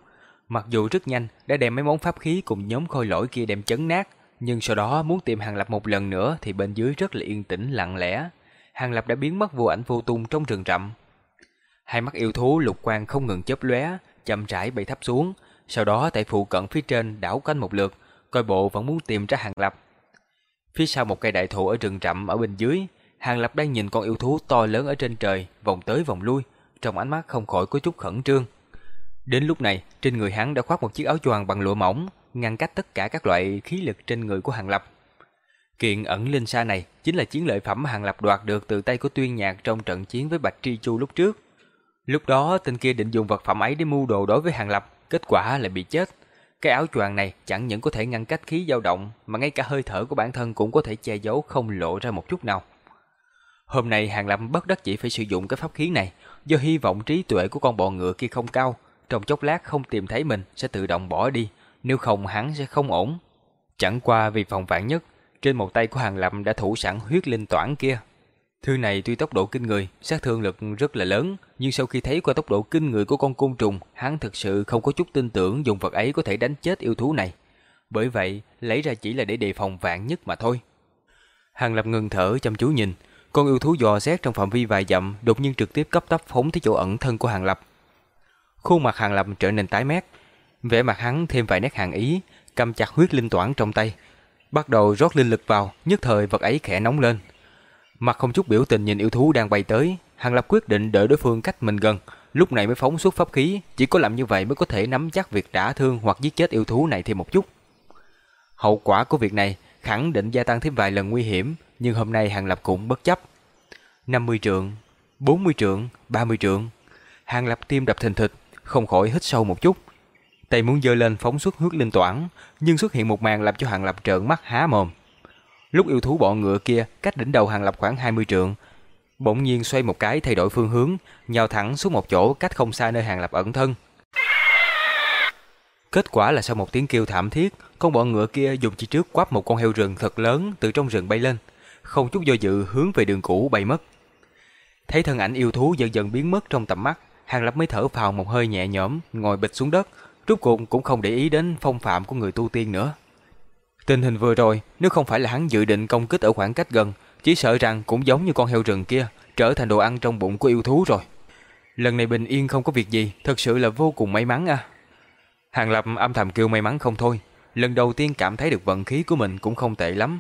Mặc dù rất nhanh đã đem mấy món pháp khí cùng nhóm khôi lỗi kia đem chấn nát, nhưng sau đó muốn tìm Hàng Lập một lần nữa thì bên dưới rất là yên tĩnh lặng lẽ. Hàng Lập đã biến mất vô ảnh vô tung trong rừng rậm. Hai mắt yêu thú lục quang không ngừng chớp lóe, chậm rãi bay thấp xuống, sau đó tại phụ cận phía trên đảo quanh một lượt, coi bộ vẫn muốn tìm ra Hàng Lập. Phía sau một cây đại thụ ở rừng rậm ở bên dưới, Hàng Lập đang nhìn con yêu thú to lớn ở trên trời, vòng tới vòng lui, trong ánh mắt không khỏi có chút khẩn trương. Đến lúc này, trên người hắn đã khoác một chiếc áo choàng bằng lụa mỏng, ngăn cách tất cả các loại khí lực trên người của Hàng Lập. Kiện ẩn linh sa này chính là chiến lợi phẩm Hàng Lập đoạt được từ tay của Tuyên Nhạc trong trận chiến với Bạch Tri Chu lúc trước. Lúc đó tên kia định dùng vật phẩm ấy để mưu đồ đối với Hàng Lập, kết quả lại bị chết. Cái áo choàng này chẳng những có thể ngăn cách khí dao động mà ngay cả hơi thở của bản thân cũng có thể che giấu không lộ ra một chút nào. Hôm nay Hàng Lập bất đắc chỉ phải sử dụng cái pháp khí này, do hy vọng trí tuệ của con bò ngựa kia không cao, trong chốc lát không tìm thấy mình sẽ tự động bỏ đi, nếu không hắn sẽ không ổn. Chẳng qua vì phòng vạn nhất, trên một tay của Hàng Lập đã thủ sẵn huyết linh toản kia. Thư này tuy tốc độ kinh người, sát thương lực rất là lớn, nhưng sau khi thấy qua tốc độ kinh người của con côn trùng, hắn thực sự không có chút tin tưởng dùng vật ấy có thể đánh chết yêu thú này. Bởi vậy, lấy ra chỉ là để đề phòng vạn nhất mà thôi. Hàng Lập ngừng thở chăm chú nhìn, con yêu thú dò xét trong phạm vi vài dặm, đột nhiên trực tiếp cấp tốc phóng tới chỗ ẩn thân của Hàng Lập. Khuôn mặt Hàng Lập trở nên tái mét, vẻ mặt hắn thêm vài nét hàng ý, cầm chặt huyết linh toản trong tay, bắt đầu rót linh lực vào, nhất thời vật ấy khẽ nóng lên. Mặt không chút biểu tình nhìn yêu thú đang bay tới, Hàng Lập quyết định đợi đối phương cách mình gần, lúc này mới phóng xuất pháp khí, chỉ có làm như vậy mới có thể nắm chắc việc đả thương hoặc giết chết yêu thú này thêm một chút. Hậu quả của việc này khẳng định gia tăng thêm vài lần nguy hiểm, nhưng hôm nay Hàng Lập cũng bất chấp. 50 trượng, 40 trượng, 30 trượng. Hàng Lập tim đập thình thịch, không khỏi hít sâu một chút. Tay muốn giơ lên phóng xuất huyết linh toản, nhưng xuất hiện một màn làm cho Hàng Lập trợn mắt há mồm. Lúc yêu thú bọ ngựa kia cách đỉnh đầu Hàng Lập khoảng 20 trượng, bỗng nhiên xoay một cái thay đổi phương hướng, nhào thẳng xuống một chỗ cách không xa nơi Hàng Lập ẩn thân. Kết quả là sau một tiếng kêu thảm thiết, con bọ ngựa kia dùng chi trước quắp một con heo rừng thật lớn từ trong rừng bay lên, không chút do dự hướng về đường cũ bay mất. Thấy thân ảnh yêu thú dần dần biến mất trong tầm mắt, Hàng Lập mới thở phào một hơi nhẹ nhõm, ngồi bịch xuống đất, rốt cuộc cũng không để ý đến phong phạm của người tu tiên nữa. Tình hình vừa rồi, nếu không phải là hắn dự định công kích ở khoảng cách gần, chỉ sợ rằng cũng giống như con heo rừng kia, trở thành đồ ăn trong bụng của yêu thú rồi. Lần này bình yên không có việc gì, thật sự là vô cùng may mắn à. Hàng Lập âm thầm kêu may mắn không thôi, lần đầu tiên cảm thấy được vận khí của mình cũng không tệ lắm.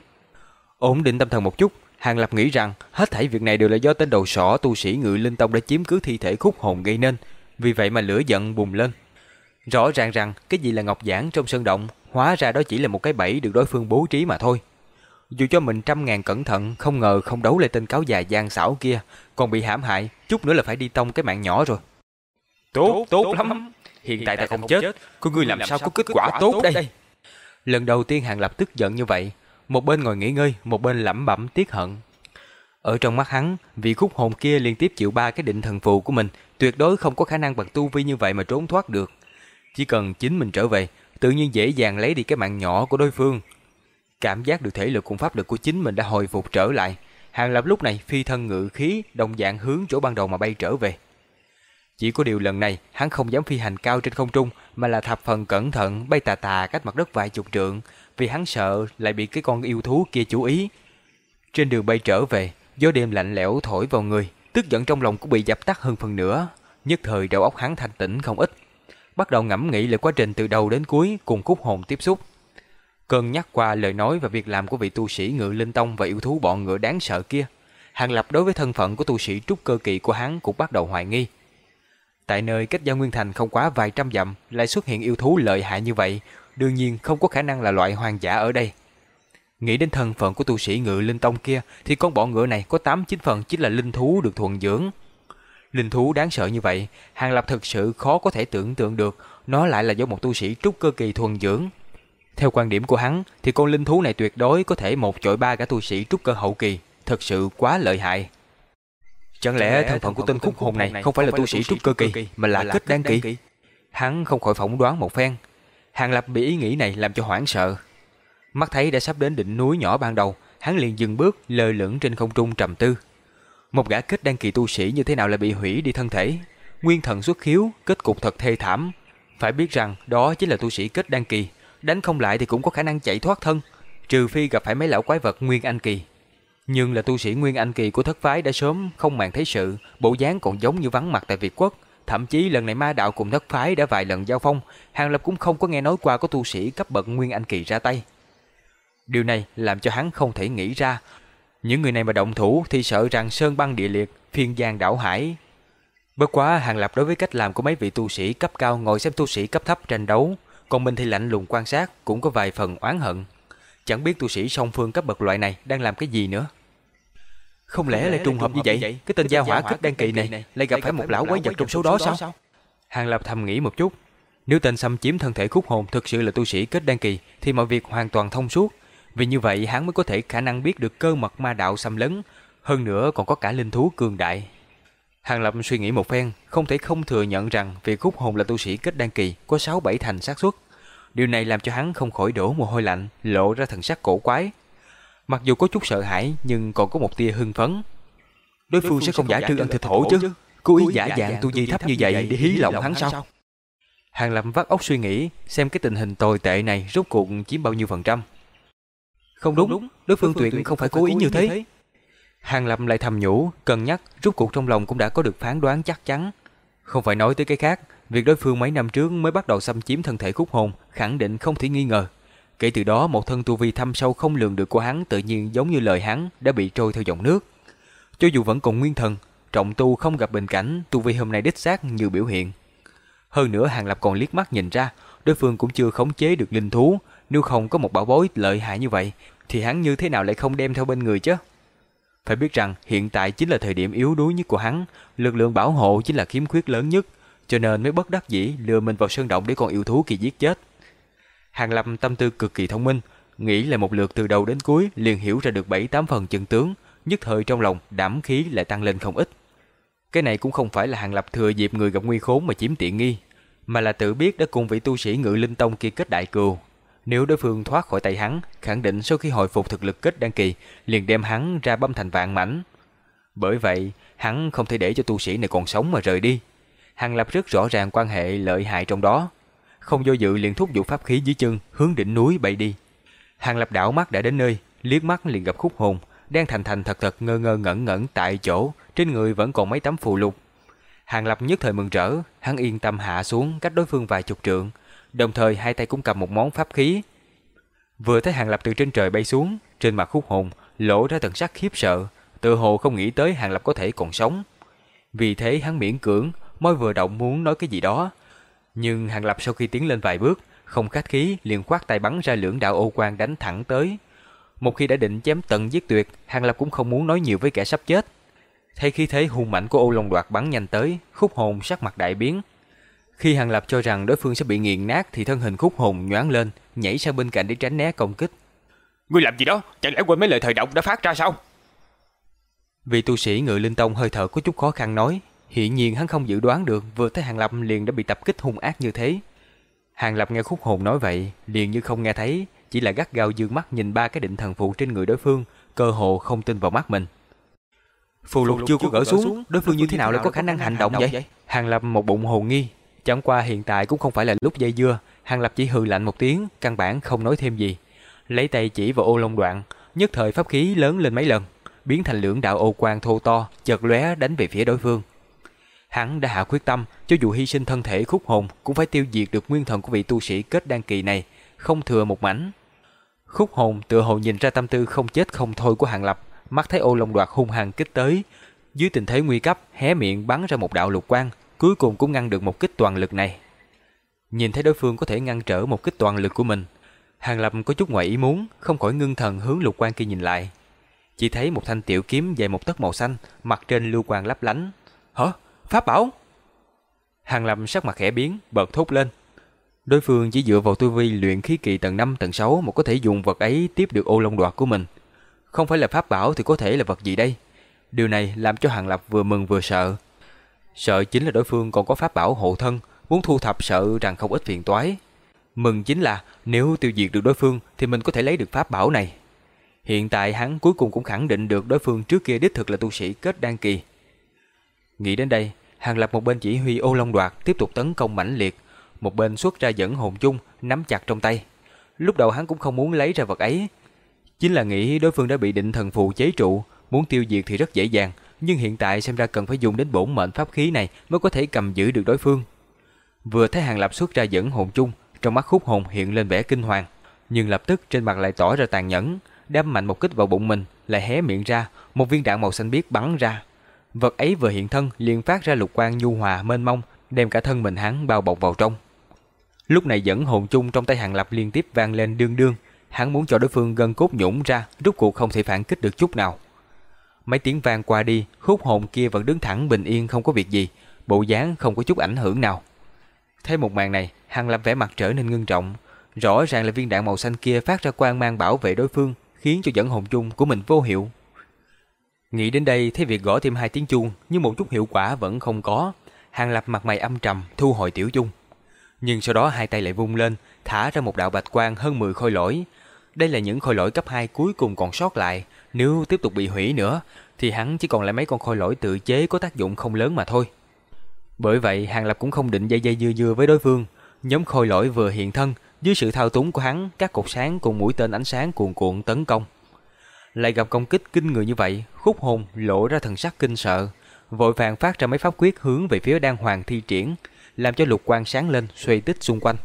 Ổn định tâm thần một chút, Hàng Lập nghĩ rằng hết thảy việc này đều là do tên đầu sỏ tu sĩ Ngự Linh Tông đã chiếm cứ thi thể khúc hồn gây nên, vì vậy mà lửa giận bùng lên. Rõ ràng rằng cái gì là ngọc giản trong sơn động, hóa ra đó chỉ là một cái bẫy được đối phương bố trí mà thôi. Dù cho mình trăm ngàn cẩn thận, không ngờ không đấu lại tên cáo già gian xảo kia, còn bị hãm hại, chút nữa là phải đi tông cái mạng nhỏ rồi. Tốt, tốt, tốt lắm. Hiện tại ta không chết, có ngươi làm sao có kết quả tốt đây? Lần đầu tiên Hàng Lập tức giận như vậy, một bên ngồi nghỉ ngơi, một bên lẩm bẩm tiếc hận. Ở trong mắt hắn, vị khúc hồn kia liên tiếp chịu ba cái định thần phù của mình, tuyệt đối không có khả năng bằng tu vi như vậy mà trốn thoát được. Chỉ cần chính mình trở về, tự nhiên dễ dàng lấy đi cái mạng nhỏ của đối phương. Cảm giác được thể lực cùng pháp lực của chính mình đã hồi phục trở lại. Hàng Lập lúc này phi thân ngự khí, đồng dạng hướng chỗ ban đầu mà bay trở về. Chỉ có điều lần này, hắn không dám phi hành cao trên không trung, mà là thập phần cẩn thận bay tà tà cách mặt đất vài chục trượng, vì hắn sợ lại bị cái con yêu thú kia chú ý. Trên đường bay trở về, gió đêm lạnh lẽo thổi vào người, tức giận trong lòng cũng bị dập tắt hơn phần nữa. Nhất thời đầu óc hắn thanh tĩnh không ít, bắt đầu ngẫm nghĩ lại quá trình từ đầu đến cuối cùng khúc hồn tiếp xúc. Cân nhắc qua lời nói và việc làm của vị tu sĩ ngự linh tông và yêu thú bọn ngựa đáng sợ kia, Hàng Lập đối với thân phận của tu sĩ trúc cơ kỳ của hắn cũng bắt đầu hoài nghi. Tại nơi cách Giao Nguyên Thành không quá vài trăm dặm lại xuất hiện yêu thú lợi hại như vậy, đương nhiên không có khả năng là loại hoang dã ở đây. Nghĩ đến thân phận của tu sĩ ngự linh tông kia thì con bọ ngựa này có 8-9 phần chính là linh thú được thuần dưỡng. Linh thú đáng sợ như vậy, Hàng Lập thực sự khó có thể tưởng tượng được nó lại là do một tu sĩ trúc cơ kỳ thuần dưỡng. Theo quan điểm của hắn thì con linh thú này tuyệt đối có thể một chọi ba cả tu sĩ trúc cơ hậu kỳ, thật sự quá lợi hại. Chẳng lẽ thân phận của tên khúc hồn này không phải là tu sĩ trúc cơ kỳ mà là kết đan kỳ? Hắn không khỏi phỏng đoán một phen. Hàng Lập bị ý nghĩ này làm cho hoảng sợ. Mắt thấy đã sắp đến đỉnh núi nhỏ ban đầu, hắn liền dừng bước lơ lửng trên không trung trầm tư. Một gã kết đăng kỳ tu sĩ như thế nào lại bị hủy đi thân thể? Nguyên thần xuất khiếu, kết cục thật thê thảm. Phải biết rằng đó chính là tu sĩ kết đăng kỳ, đánh không lại thì cũng có khả năng chạy thoát thân. trừ phi gặp phải mấy lão quái vật Nguyên Anh Kỳ. Nhưng là tu sĩ Nguyên Anh Kỳ của thất phái đã sớm không màng thấy sự, bộ dáng còn giống như vắng mặt tại Việt Quốc. Thậm chí lần này ma đạo cùng thất phái đã vài lần giao phong, Hàng Lập cũng không có nghe nói qua có tu sĩ cấp bậc Nguyên Anh Kỳ ra tay. Điều này làm cho hắn không thể nghĩ ra, những người này mà động thủ thì sợ rằng sơn băng địa liệt, phiên giang đảo hải. Bất quá Hàng Lập đối với cách làm của mấy vị tu sĩ cấp cao ngồi xem tu sĩ cấp thấp tranh đấu, còn mình thì lạnh lùng quan sát cũng có vài phần oán hận. Chẳng biết tu sĩ song phương cấp bậc loại này đang làm cái gì nữa. Không lẽ lại trùng hợp như vậy? Cái tên gia hỏa cấp đăng kỳ này lại gặp phải một lão quái vật trong số đó sao? Hàng Lập thầm nghĩ một chút. Nếu tên xâm chiếm thân thể khúc hồn thực sự là tu sĩ kết đan kỳ thì mọi việc hoàn toàn thông suốt. Vì như vậy hắn mới có thể khả năng biết được cơ mật ma đạo xâm lấn, hơn nữa còn có cả linh thú cường đại. Hàng Lập suy nghĩ một phen, không thể không thừa nhận rằng việc khúc hồn là tu sĩ kết đan kỳ có 6-7 thành xác suất. Điều này làm cho hắn không khỏi đổ mồ hôi lạnh, lộ ra thần sắc cổ quái. Mặc dù có chút sợ hãi nhưng còn có một tia hưng phấn. Đối phương sẽ không giả trư ăn thịt hổ chứ, cố ý giả dạng tu vi thấp như vậy để hí lộng hắn sao? Hàng Lập vắt óc suy nghĩ xem cái tình hình tồi tệ này rốt cuộc chiếm bao nhiêu phần trăm. Không đúng, đối phương tuyệt không phải cố ý như thế. Hàng Lập lại thầm nhủ, cân nhắc, rốt cuộc trong lòng cũng đã có được phán đoán chắc chắn. Không phải nói tới cái khác, việc đối phương mấy năm trước mới bắt đầu xâm chiếm thân thể khúc hồn, khẳng định không thể nghi ngờ. Kể từ đó, một thân tu vi thâm sâu không lường được của hắn tự nhiên giống như lời hắn đã bị trôi theo dòng nước. Cho dù vẫn còn nguyên thần, trọng tu không gặp bình cảnh, tu vi hôm nay đích xác như biểu hiện. Hơn nữa Hàng Lập còn liếc mắt nhìn ra, đối phương cũng chưa khống chế được linh thú, nếu không có một bảo bối lợi hại như vậy, thì hắn như thế nào lại không đem theo bên người chứ? Phải biết rằng hiện tại chính là thời điểm yếu đuối nhất của hắn, lực lượng bảo hộ chính là khiếm khuyết lớn nhất, cho nên mới bất đắc dĩ lừa mình vào sơn động để con yêu thú kỳ giết chết. Hàng Lâm tâm tư cực kỳ thông minh, nghĩ là một lượt từ đầu đến cuối liền hiểu ra được 7-8 phần chân tướng, nhất thời trong lòng đảm khí lại tăng lên không ít. Cái này cũng không phải là Hàng Lập thừa dịp người gặp nguy khốn mà chiếm tiện nghi, mà là tự biết đã cùng vị tu sĩ ngự linh tông kia kết đại cừu, nếu đối phương thoát khỏi tay hắn, khẳng định sau khi hồi phục thực lực kết đăng kỳ, liền đem hắn ra băm thành vạn mảnh. Bởi vậy, hắn không thể để cho tu sĩ này còn sống mà rời đi. Hàng Lập rất rõ ràng quan hệ lợi hại trong đó. Không do dự liền thúc giục pháp khí dưới chân, hướng đỉnh núi bay đi. Hàng Lập đảo mắt đã đến nơi, liếc mắt liền gặp khúc hồn, đang thành thành thật thật ngơ ngơ ngẩn ngẩn tại chỗ, trên người vẫn còn mấy tấm phù lục. Hàng Lập nhất thời mừng rỡ, hắn yên tâm hạ xuống cách đối phương vài chục trượng, đồng thời hai tay cũng cầm một món pháp khí. Vừa thấy Hàng Lập từ trên trời bay xuống, trên mặt khúc hồn lộ ra thần sắc khiếp sợ, tự hồ không nghĩ tới Hàng Lập có thể còn sống. Vì thế hắn miễn cưỡng, môi vừa động muốn nói cái gì đó. Nhưng Hàng Lập sau khi tiến lên vài bước, không khách khí liền khoát tay bắn ra lưỡng đạo ô quang đánh thẳng tới. Một khi đã định chém tận giết tuyệt, Hàng Lập cũng không muốn nói nhiều với kẻ sắp chết. Thấy khí thế hung mạnh của ô long đoạt bắn nhanh tới, khúc hồn sắc mặt đại biến, khi Hàng Lập cho rằng đối phương sẽ bị nghiền nát thì thân hình khúc hồn nhoáng lên, nhảy sang bên cạnh để tránh né công kích. Ngươi làm gì đó? Chẳng lẽ quên mấy lời thời động đã phát ra sao? Vị tu sĩ ngự linh tông hơi thở có chút khó khăn nói. Hiện nhiên hắn không dự đoán được vừa thấy Hàng Lập liền đã bị tập kích hung ác như thế. Hàng Lập nghe khúc hồn nói vậy, liền như không nghe thấy, chỉ là gắt gao dương mắt nhìn ba cái định thần phụ trên người đối phương, cơ hồ không tin vào mắt mình. Phù lục chưa có gỡ xuống, đối phương như thế nào lại có khả năng hành động vậy? Hàng Lập một bụng hồ nghi, Chẳng qua hiện tại cũng không phải là lúc dây dưa, Hàng Lập chỉ hừ lạnh một tiếng, căn bản không nói thêm gì. Lấy tay chỉ vào ô long đoạn, nhất thời pháp khí lớn lên mấy lần, biến thành lưỡng đạo ô quang thô to, chợt lóe đánh về phía đối phương. Hắn đã hạ quyết tâm, cho dù hy sinh thân thể khúc hồn cũng phải tiêu diệt được nguyên thần của vị tu sĩ kết đan kỳ này, không thừa một mảnh. Khúc hồn tựa hồ nhìn ra tâm tư không chết không thôi của Hàng Lập, mắt thấy ô long đoạt hung hăng kích tới, dưới tình thế nguy cấp, hé miệng bắn ra một đạo lục quang, cuối cùng cũng ngăn được một kích toàn lực này. Nhìn thấy đối phương có thể ngăn trở một kích toàn lực của mình, Hàng Lập có chút ngoài ý muốn, không khỏi ngưng thần hướng lục quan kia nhìn lại. Chỉ thấy một thanh tiểu kiếm dài một tấc màu xanh, mặt trên lưu quang lấp lánh. Hả? Pháp bảo? Hàng Lập sắc mặt khẽ biến, bật thốt lên. Đối phương chỉ dựa vào tu vi luyện khí kỳ tầng 5 tầng 6 mà có thể dùng vật ấy tiếp được ô long đoạt của mình. Không phải là pháp bảo thì có thể là vật gì đây? Điều này làm cho Hàng Lập vừa mừng vừa sợ. Sợ chính là đối phương còn có pháp bảo hộ thân, muốn thu thập sợ rằng không ít phiền toái. Mừng chính là nếu tiêu diệt được đối phương thì mình có thể lấy được pháp bảo này. Hiện tại hắn cuối cùng cũng khẳng định được đối phương trước kia đích thực là tu sĩ kết đan kỳ. Nghĩ đến đây, Hàng Lập một bên chỉ huy ô long đoạt tiếp tục tấn công mãnh liệt, một bên xuất ra dẫn hồn chung nắm chặt trong tay. Lúc đầu hắn cũng không muốn lấy ra vật ấy, Chính là nghĩ đối phương đã bị định thần phù chế trụ, muốn tiêu diệt thì rất dễ dàng, nhưng hiện tại xem ra cần phải dùng đến bổn mệnh pháp khí này mới có thể cầm giữ được đối phương. Vừa thấy Hàng Lập xuất ra dẫn hồn chung, trong mắt khúc hồn hiện lên vẻ kinh hoàng, nhưng lập tức trên mặt lại tỏ ra tàn nhẫn, đâm mạnh một kích vào bụng mình, lại hé miệng ra, một viên đạn màu xanh biếc bắn ra. Vật ấy vừa hiện thân liền phát ra lục quang nhu hòa mênh mông, đem cả thân mình hắn bao bọc vào trong. Lúc này dẫn hồn chung trong tay Hàng Lập liên tiếp vang lên đương đương, hắn muốn cho đối phương gân cốt nhũng ra, rút cuộc không thể phản kích được chút nào. Mấy tiếng vang qua đi, khúc hồn kia vẫn đứng thẳng bình yên không có việc gì, bộ dáng không có chút ảnh hưởng nào. Thấy một màn này, Hàng Lập vẻ mặt trở nên ngưng trọng, rõ ràng là viên đạn màu xanh kia phát ra quang mang bảo vệ đối phương, khiến cho dẫn hồn chung của mình vô hiệu. Nghĩ đến đây, thấy việc gõ thêm hai tiếng chuông, nhưng một chút hiệu quả vẫn không có. Hàng Lập mặt mày âm trầm, thu hồi tiểu chung. Nhưng sau đó hai tay lại vung lên, thả ra một đạo bạch quang hơn 10 khôi lỗi. Đây là những khôi lỗi cấp 2 cuối cùng còn sót lại, nếu tiếp tục bị hủy nữa, thì hắn chỉ còn lại mấy con khôi lỗi tự chế có tác dụng không lớn mà thôi. Bởi vậy, Hàng Lập cũng không định dây dây dưa dưa với đối phương. Nhóm khôi lỗi vừa hiện thân, dưới sự thao túng của hắn, các cột sáng cùng mũi tên ánh sáng cuồn cuộn tấn công. Lại gặp công kích kinh người như vậy, khúc hồn lộ ra thần sắc kinh sợ, vội vàng phát ra mấy pháp quyết hướng về phía đan hoàng thi triển, làm cho lục quang sáng lên, xoay tích xung quanh.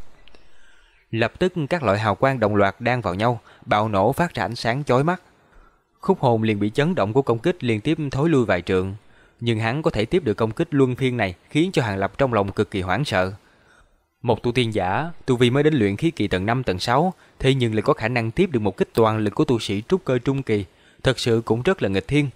Lập tức các loại hào quang đồng loạt đan vào nhau, bạo nổ phát ra ánh sáng chói mắt. Khúc hồn liền bị chấn động của công kích liên tiếp thối lui vài trượng, nhưng hắn có thể tiếp được công kích luân phiên này khiến cho Hàng Lập trong lòng cực kỳ hoảng sợ. Một tu tiên giả, tu vi mới đến luyện khí kỳ tầng 5 tầng 6, thế nhưng lại có khả năng tiếp được một kích toàn lực của tu sĩ trúc cơ trung kỳ, thật sự cũng rất là nghịch thiên.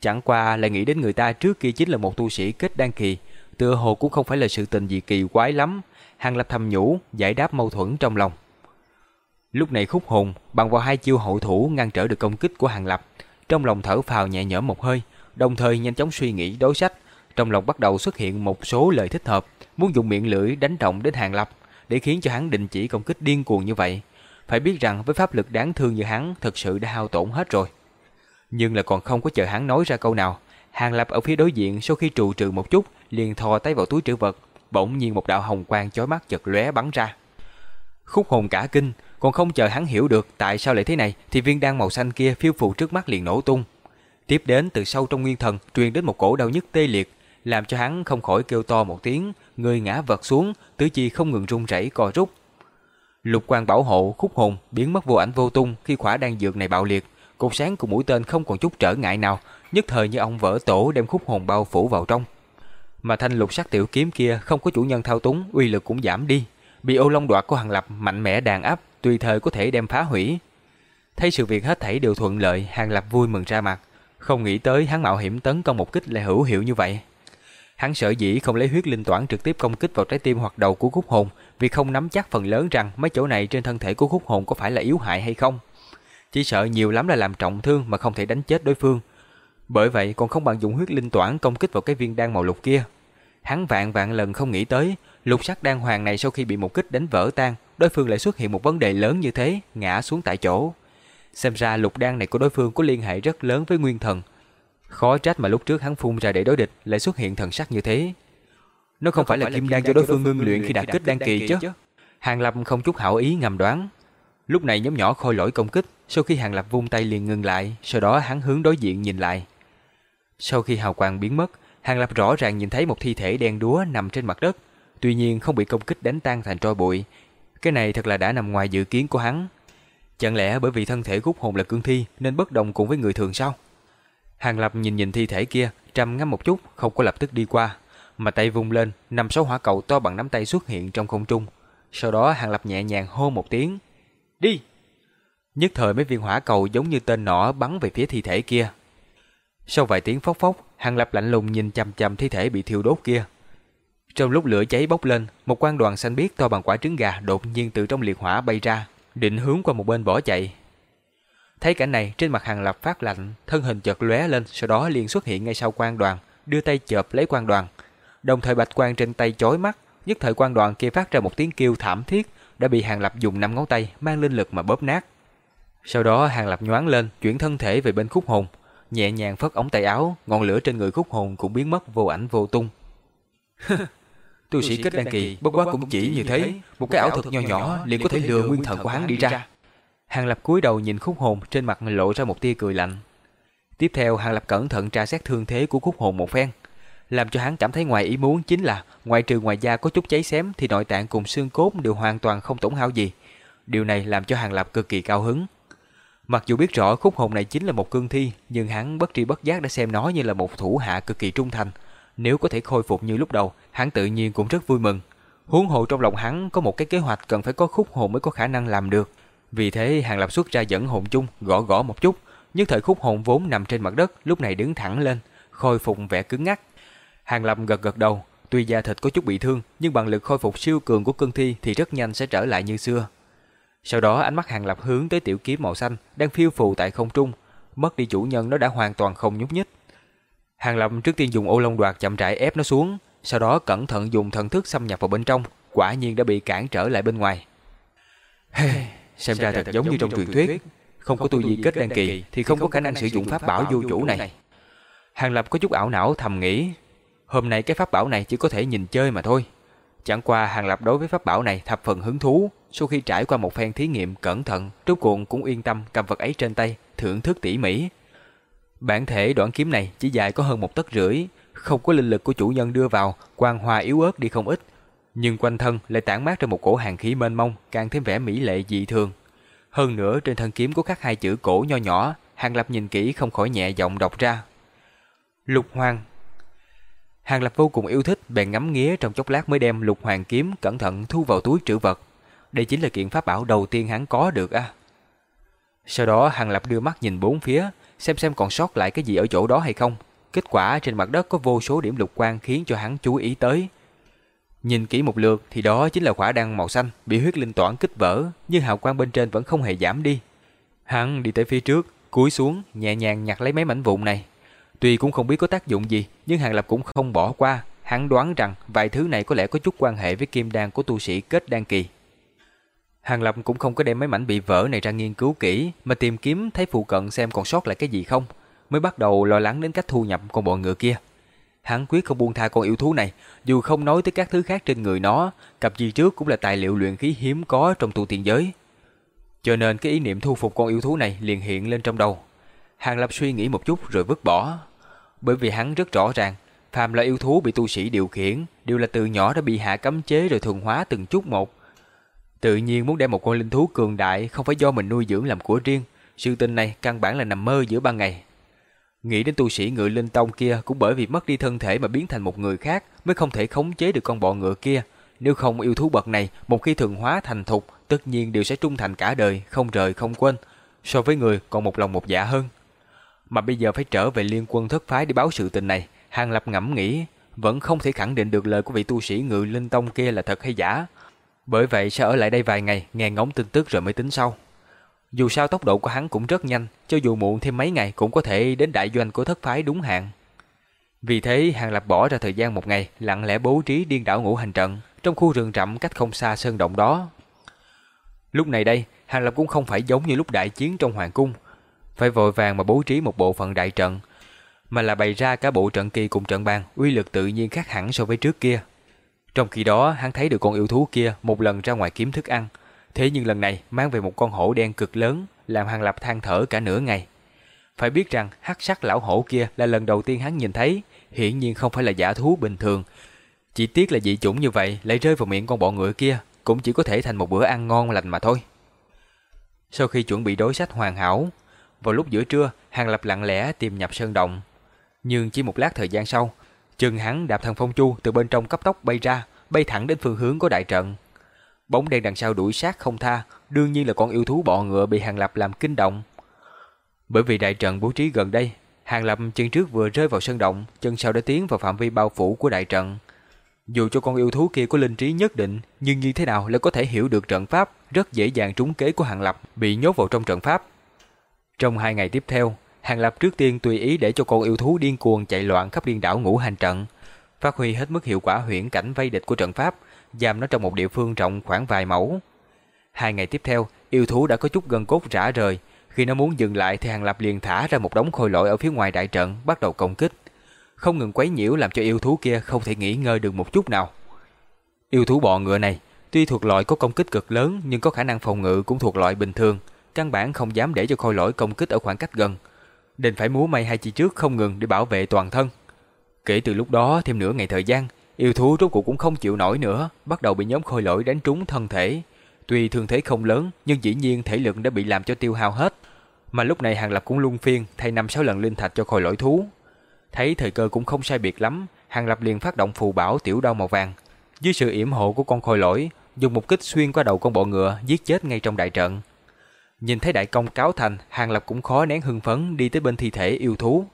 Chẳng qua lại nghĩ đến người ta trước kia chính là một tu sĩ kết đan kỳ, tựa hồ cũng không phải là sự tình gì kỳ quái lắm. Hàng Lập thầm nhủ, giải đáp mâu thuẫn trong lòng. Lúc này khúc hồn bằng vào hai chiêu hậu thủ ngăn trở được công kích của Hàng Lập, trong lòng thở phào nhẹ nhõm một hơi, đồng thời nhanh chóng suy nghĩ đối sách, trong lòng bắt đầu xuất hiện một số lời thích hợp, muốn dùng miệng lưỡi đánh động đến Hàng Lập để khiến cho hắn đình chỉ công kích điên cuồng như vậy. Phải biết rằng với pháp lực đáng thương như hắn thật sự đã hao tổn hết rồi. Nhưng là còn không có chờ hắn nói ra câu nào, Hàng Lập ở phía đối diện sau khi trù trừ một chút, liền thò tay vào túi trữ vật, bỗng nhiên một đạo hồng quang chói mắt chợt lóe bắn ra. Khúc hồn cả kinh, còn không chờ hắn hiểu được tại sao lại thế này thì viên đan màu xanh kia phiêu phù trước mắt liền nổ tung. Tiếp đến từ sâu trong nguyên thần truyền đến một cổ đau nhức tê liệt, làm cho hắn không khỏi kêu to một tiếng, người ngã vật xuống, tứ chi không ngừng run rẩy co rút. Lục quang bảo hộ khúc hồn biến mất vô ảnh vô tung khi khỏa đan dược này bạo liệt, cột sáng của mũi tên không còn chút trở ngại nào, nhất thời như ông vỡ tổ đem khúc hồn bao phủ vào trong. Mà thanh lục sắc tiểu kiếm kia không có chủ nhân thao túng, uy lực cũng giảm đi, bị ô long đoạt của hàng lập mạnh mẽ đàn áp, tùy thời có thể đem phá hủy. Thấy sự việc hết thảy đều thuận lợi, hàng lập vui mừng ra mặt, không nghĩ tới hắn mạo hiểm tấn công một kích lại hữu hiệu như vậy. Hắn sợ dĩ không lấy huyết linh toản trực tiếp công kích vào trái tim hoặc đầu của khúc hồn, vì không nắm chắc phần lớn rằng mấy chỗ này trên thân thể của khúc hồn có phải là yếu hại hay không. Chỉ sợ nhiều lắm là làm trọng thương mà không thể đánh chết đối phương. Bởi vậy còn không bằng dùng huyết linh toản công kích vào cái viên đan màu lục kia. Hắn vạn vạn lần không nghĩ tới, lục sắc đan hoàng này sau khi bị một kích đánh vỡ tan, đối phương lại xuất hiện một vấn đề lớn như thế, ngã xuống tại chỗ. Xem ra lục đan này của đối phương có liên hệ rất lớn với nguyên thần. Khó trách mà lúc trước hắn phun ra để đối địch lại xuất hiện thần sắc như thế. Nó không, phải, là kim đan cho đối phương ngưng luyện khi đạt kết đan kỳ chứ. Hàng Lập không chút hảo ý ngầm đoán. Lúc này nhóm nhỏ khôi lỗi công kích, sau khi Hàng Lập vung tay liền ngừng lại, sau đó hắn hướng đối diện nhìn lại. Sau khi hào quang biến mất, Hàng Lập rõ ràng nhìn thấy một thi thể đen đúa nằm trên mặt đất, tuy nhiên không bị công kích đánh tan thành tro bụi. Cái này thật là đã nằm ngoài dự kiến của hắn. Chẳng lẽ bởi vì thân thể gút hồn là cương thi nên bất đồng cùng với người thường sao? Hàng Lập nhìn nhìn thi thể kia, trầm ngâm một chút, không có lập tức đi qua, mà tay vung lên, năm sáu hỏa cầu to bằng nắm tay xuất hiện trong không trung. Sau đó Hàng Lập nhẹ nhàng hô một tiếng, đi! Nhất thời mấy viên hỏa cầu giống như tên nỏ bắn về phía thi thể kia. Sau vài tiếng phốc phốc, Hàng Lập lạnh lùng nhìn chằm chằm thi thể bị thiêu đốt kia. Trong lúc lửa cháy bốc lên, một quan đoàn xanh biếc to bằng quả trứng gà đột nhiên từ trong liệt hỏa bay ra, định hướng qua một bên bỏ chạy. Thấy cảnh này, trên mặt Hàng Lập phát lạnh, thân hình chợt lóe lên, sau đó liền xuất hiện ngay sau quan đoàn, đưa tay chộp lấy quan đoàn. Đồng thời bạch quang trên tay chói mắt, nhất thời quan đoàn kia phát ra một tiếng kêu thảm thiết, đã bị Hàng Lập dùng năm ngón tay mang linh lực mà bóp nát. Sau đó Hàng Lập nhoáng lên, chuyển thân thể về bên khúc hồn, nhẹ nhàng phất ống tay áo, ngọn lửa trên người khúc hồn cũng biến mất vô ảnh vô tung. tu sĩ kết đăng kỳ, bất quá cũng chỉ như thế, một cái ảo thuật nho nhỏ liền có thể lừa nguyên thần của hắn đi ra. Hàng Lập cúi đầu nhìn khúc hồn trên mặt lộ ra một tia cười lạnh. Tiếp theo Hàng Lập cẩn thận tra xét thương thế của khúc hồn một phen. Làm cho hắn cảm thấy ngoài ý muốn chính là ngoài trừ ngoài da có chút cháy xém thì nội tạng cùng xương cốt đều hoàn toàn không tổn hao gì. Điều này làm cho Hàng Lập cực kỳ cao hứng. Mặc dù biết rõ khúc hồn này chính là một cương thi, nhưng hắn bất tri bất giác đã xem nó như là một thủ hạ cực kỳ trung thành. Nếu có thể khôi phục như lúc đầu, hắn tự nhiên cũng rất vui mừng. Huống hồ trong lòng hắn có một cái kế hoạch cần phải có khúc hồn mới có khả năng làm được. Vì thế Hàng Lập xuất ra dẫn hồn chung, gõ gõ một chút, nhưng thời khúc hồn vốn nằm trên mặt đất lúc này đứng thẳng lên, khôi phục vẻ cứng ngắc. Hàng Lập gật gật đầu, tuy da thịt có chút bị thương, nhưng bằng lực khôi phục siêu cường của cương thi thì rất nhanh sẽ trở lại như xưa. Sau đó ánh mắt Hàng Lập hướng tới tiểu kiếm màu xanh đang phiêu phù tại không trung, mất đi chủ nhân nó đã hoàn toàn không nhúc nhích. Hàng Lập trước tiên dùng ô long đoạt chậm rãi ép nó xuống, sau đó cẩn thận dùng thần thức xâm nhập vào bên trong, quả nhiên đã bị cản trở lại bên ngoài. Hey, xem ra thật giống như trong truyền thuyết, không có tu vi kết đan kỳ thì không có khả năng sử dụng pháp bảo vô chủ này. Hàng Lập có chút ảo não thầm nghĩ, hôm nay cái pháp bảo này chỉ có thể nhìn chơi mà thôi. Chẳng qua Hàng Lập đối với pháp bảo này thập phần hứng thú, sau khi trải qua một phen thí nghiệm cẩn thận, rốt cuộc cũng yên tâm cầm vật ấy trên tay, thưởng thức tỉ mỉ. Bản thể đoạn kiếm này chỉ dài có hơn một tấc rưỡi, không có linh lực của chủ nhân đưa vào, quang hoa yếu ớt đi không ít, nhưng quanh thân lại tản mát ra một cổ hàng khí mênh mông, càng thêm vẻ mỹ lệ dị thường. Hơn nữa trên thân kiếm có khắc hai chữ cổ nho nhỏ, Hàng Lập nhìn kỹ không khỏi nhẹ giọng đọc ra. Lục Hoàng Hàng Lập vô cùng yêu thích, bèn ngắm nghía trong chốc lát mới đem Lục Hoàng kiếm cẩn thận thu vào túi trữ vật. Đây chính là kiện pháp bảo đầu tiên hắn có được à. Sau đó Hàng Lập đưa mắt nhìn bốn phía, xem xem còn sót lại cái gì ở chỗ đó hay không. Kết quả trên mặt đất có vô số điểm lục quang khiến cho hắn chú ý tới. Nhìn kỹ một lượt thì đó chính là quả đăng màu xanh bị huyết linh toản kích vỡ, nhưng hào quang bên trên vẫn không hề giảm đi. Hắn đi tới phía trước, cúi xuống, nhẹ nhàng nhặt lấy mấy mảnh vụn này. Tuy cũng không biết có tác dụng gì, nhưng Hàng Lập cũng không bỏ qua. Hắn đoán rằng vài thứ này có lẽ có chút quan hệ với kim đan của tu sĩ kết đan kỳ. Hàng Lập cũng không có đem mấy mảnh bị vỡ này ra nghiên cứu kỹ, mà tìm kiếm thấy phụ cận xem còn sót lại cái gì không, mới bắt đầu lo lắng đến cách thu nhập con bọ ngựa kia. Hắn quyết không buông tha con yêu thú này, dù không nói tới các thứ khác trên người nó, cặp gì trước cũng là tài liệu luyện khí hiếm có trong tu tiên giới. Cho nên cái ý niệm thu phục con yêu thú này liền hiện lên trong đầu. Hàng Lập suy nghĩ một chút rồi vứt bỏ. Bởi vì hắn rất rõ ràng, phàm là yêu thú bị tu sĩ điều khiển, đều là từ nhỏ đã bị hạ cấm chế rồi thuần hóa từng chút một. Tự nhiên muốn đem một con linh thú cường đại không phải do mình nuôi dưỡng làm của riêng, sự tình này căn bản là nằm mơ giữa ban ngày. Nghĩ đến tu sĩ ngự linh tông kia cũng bởi vì mất đi thân thể mà biến thành một người khác mới không thể khống chế được con bọ ngựa kia. Nếu không yêu thú bậc này, một khi thường hóa thành thục, tất nhiên đều sẽ trung thành cả đời, không rời không quên. So với người còn một lòng một dạ hơn. Mà bây giờ phải trở về liên quân thất phái để báo sự tình này, Hàng Lập ngẫm nghĩ, vẫn không thể khẳng định được lời của vị tu sĩ ngự linh tông kia là thật hay giả. Bởi vậy sẽ ở lại đây vài ngày, nghe ngóng tin tức rồi mới tính sau. Dù sao tốc độ của hắn cũng rất nhanh, cho dù muộn thêm mấy ngày cũng có thể đến đại doanh của thất phái đúng hạn. Vì thế, Hàng Lập bỏ ra thời gian một ngày, lặng lẽ bố trí điên đảo ngũ hành trận trong khu rừng rậm cách không xa sơn động đó. Lúc này đây, Hàng Lập cũng không phải giống như lúc đại chiến trong hoàng cung, phải vội vàng mà bố trí một bộ phận đại trận, mà là bày ra cả bộ trận kỳ cùng trận bàn, uy lực tự nhiên khác hẳn so với trước kia. Trong khi đó, hắn thấy được con yêu thú kia một lần ra ngoài kiếm thức ăn, Thế nhưng lần này mang về một con hổ đen cực lớn, làm Hàng Lập than thở cả nửa ngày. Phải biết rằng hắc sắc lão hổ kia là lần đầu tiên hắn nhìn thấy, hiển nhiên không phải là giả thú bình thường. Chỉ tiếc là dị chủng như vậy lại rơi vào miệng con bọ ngựa kia, cũng chỉ có thể thành một bữa ăn ngon lành mà thôi. Sau khi chuẩn bị đối sách hoàn hảo, vào lúc giữa trưa, Hàng Lập lặng lẽ tìm nhập sơn động. Nhưng chỉ một lát thời gian sau, chân hắn đạp thần phong chu từ bên trong cấp tốc bay ra, bay thẳng đến phương hướng của đại trận. Bóng đen đằng sau đuổi sát không tha, đương nhiên là con yêu thú bọ ngựa bị Hàng Lập làm kinh động. Bởi vì đại trận bố trí gần đây, Hàng Lập chân trước vừa rơi vào sân động, chân sau đã tiến vào phạm vi bao phủ của đại trận. Dù cho con yêu thú kia có linh trí nhất định, nhưng như thế nào lại có thể hiểu được trận pháp, rất dễ dàng trúng kế của Hàng Lập, bị nhốt vào trong trận pháp. Trong hai ngày tiếp theo, Hàng Lập trước tiên tùy ý để cho con yêu thú điên cuồng chạy loạn khắp điên đảo ngũ hành trận, phát huy hết mức hiệu quả huyễn cảnh vây địch của trận pháp, giam nó trong một địa phương rộng khoảng vài mẫu. Hai ngày tiếp theo, yêu thú đã có chút gân cốt rã rời. Khi nó muốn dừng lại thì Hàng Lập liền thả ra một đống khôi lỗi ở phía ngoài đại trận, bắt đầu công kích. Không ngừng quấy nhiễu làm cho yêu thú kia không thể nghỉ ngơi được một chút nào. Yêu thú bọ ngựa này, tuy thuộc loại có công kích cực lớn nhưng có khả năng phòng ngự cũng thuộc loại bình thường. căn bản không dám để cho khôi lỗi công kích ở khoảng cách gần, nên phải múa may hai chi trước không ngừng để bảo vệ toàn thân. Kể từ lúc đó thêm nửa ngày thời gian, yêu thú rốt cuộc cũng không chịu nổi nữa, bắt đầu bị nhóm khôi lỗi đánh trúng thân thể. Tuy thương thế không lớn, nhưng dĩ nhiên thể lực đã bị làm cho tiêu hao hết. Mà lúc này Hàng Lập cũng luân phiên thay năm sáu lần linh thạch cho khôi lỗi thú. Thấy thời cơ cũng không sai biệt lắm, Hàng Lập liền phát động phù bảo tiểu đao màu vàng. Dưới sự yểm hộ của con khôi lỗi, dùng một kích xuyên qua đầu con bọ ngựa giết chết ngay trong đại trận. Nhìn thấy đại công cáo thành, Hàng Lập cũng khó nén hưng phấn đi tới bên thi thể yêu thú.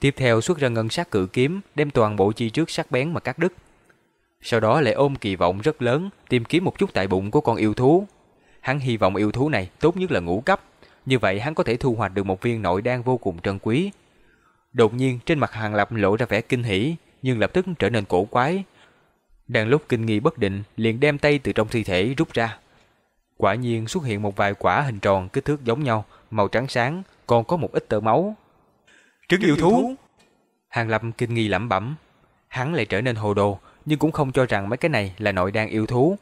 Tiếp theo xuất ra ngân sắc cự kiếm, đem toàn bộ chi trước sắc bén mà cắt đứt. Sau đó lại ôm kỳ vọng rất lớn, tìm kiếm một chút tại bụng của con yêu thú. Hắn hy vọng yêu thú này tốt nhất là ngũ cấp, như vậy hắn có thể thu hoạch được một viên nội đan vô cùng trân quý. Đột nhiên trên mặt Hàng Lập lộ ra vẻ kinh hỉ, nhưng lập tức trở nên cổ quái. Đang lúc kinh nghi bất định, liền đem tay từ trong thi thể rút ra. Quả nhiên xuất hiện một vài quả hình tròn kích thước giống nhau, màu trắng sáng, còn có một ít tơ máu. Trứng yêu thú! Hàng Lập kinh nghi lẩm bẩm. Hắn lại trở nên hồ đồ, nhưng cũng không cho rằng mấy cái này là nội đan yêu thú.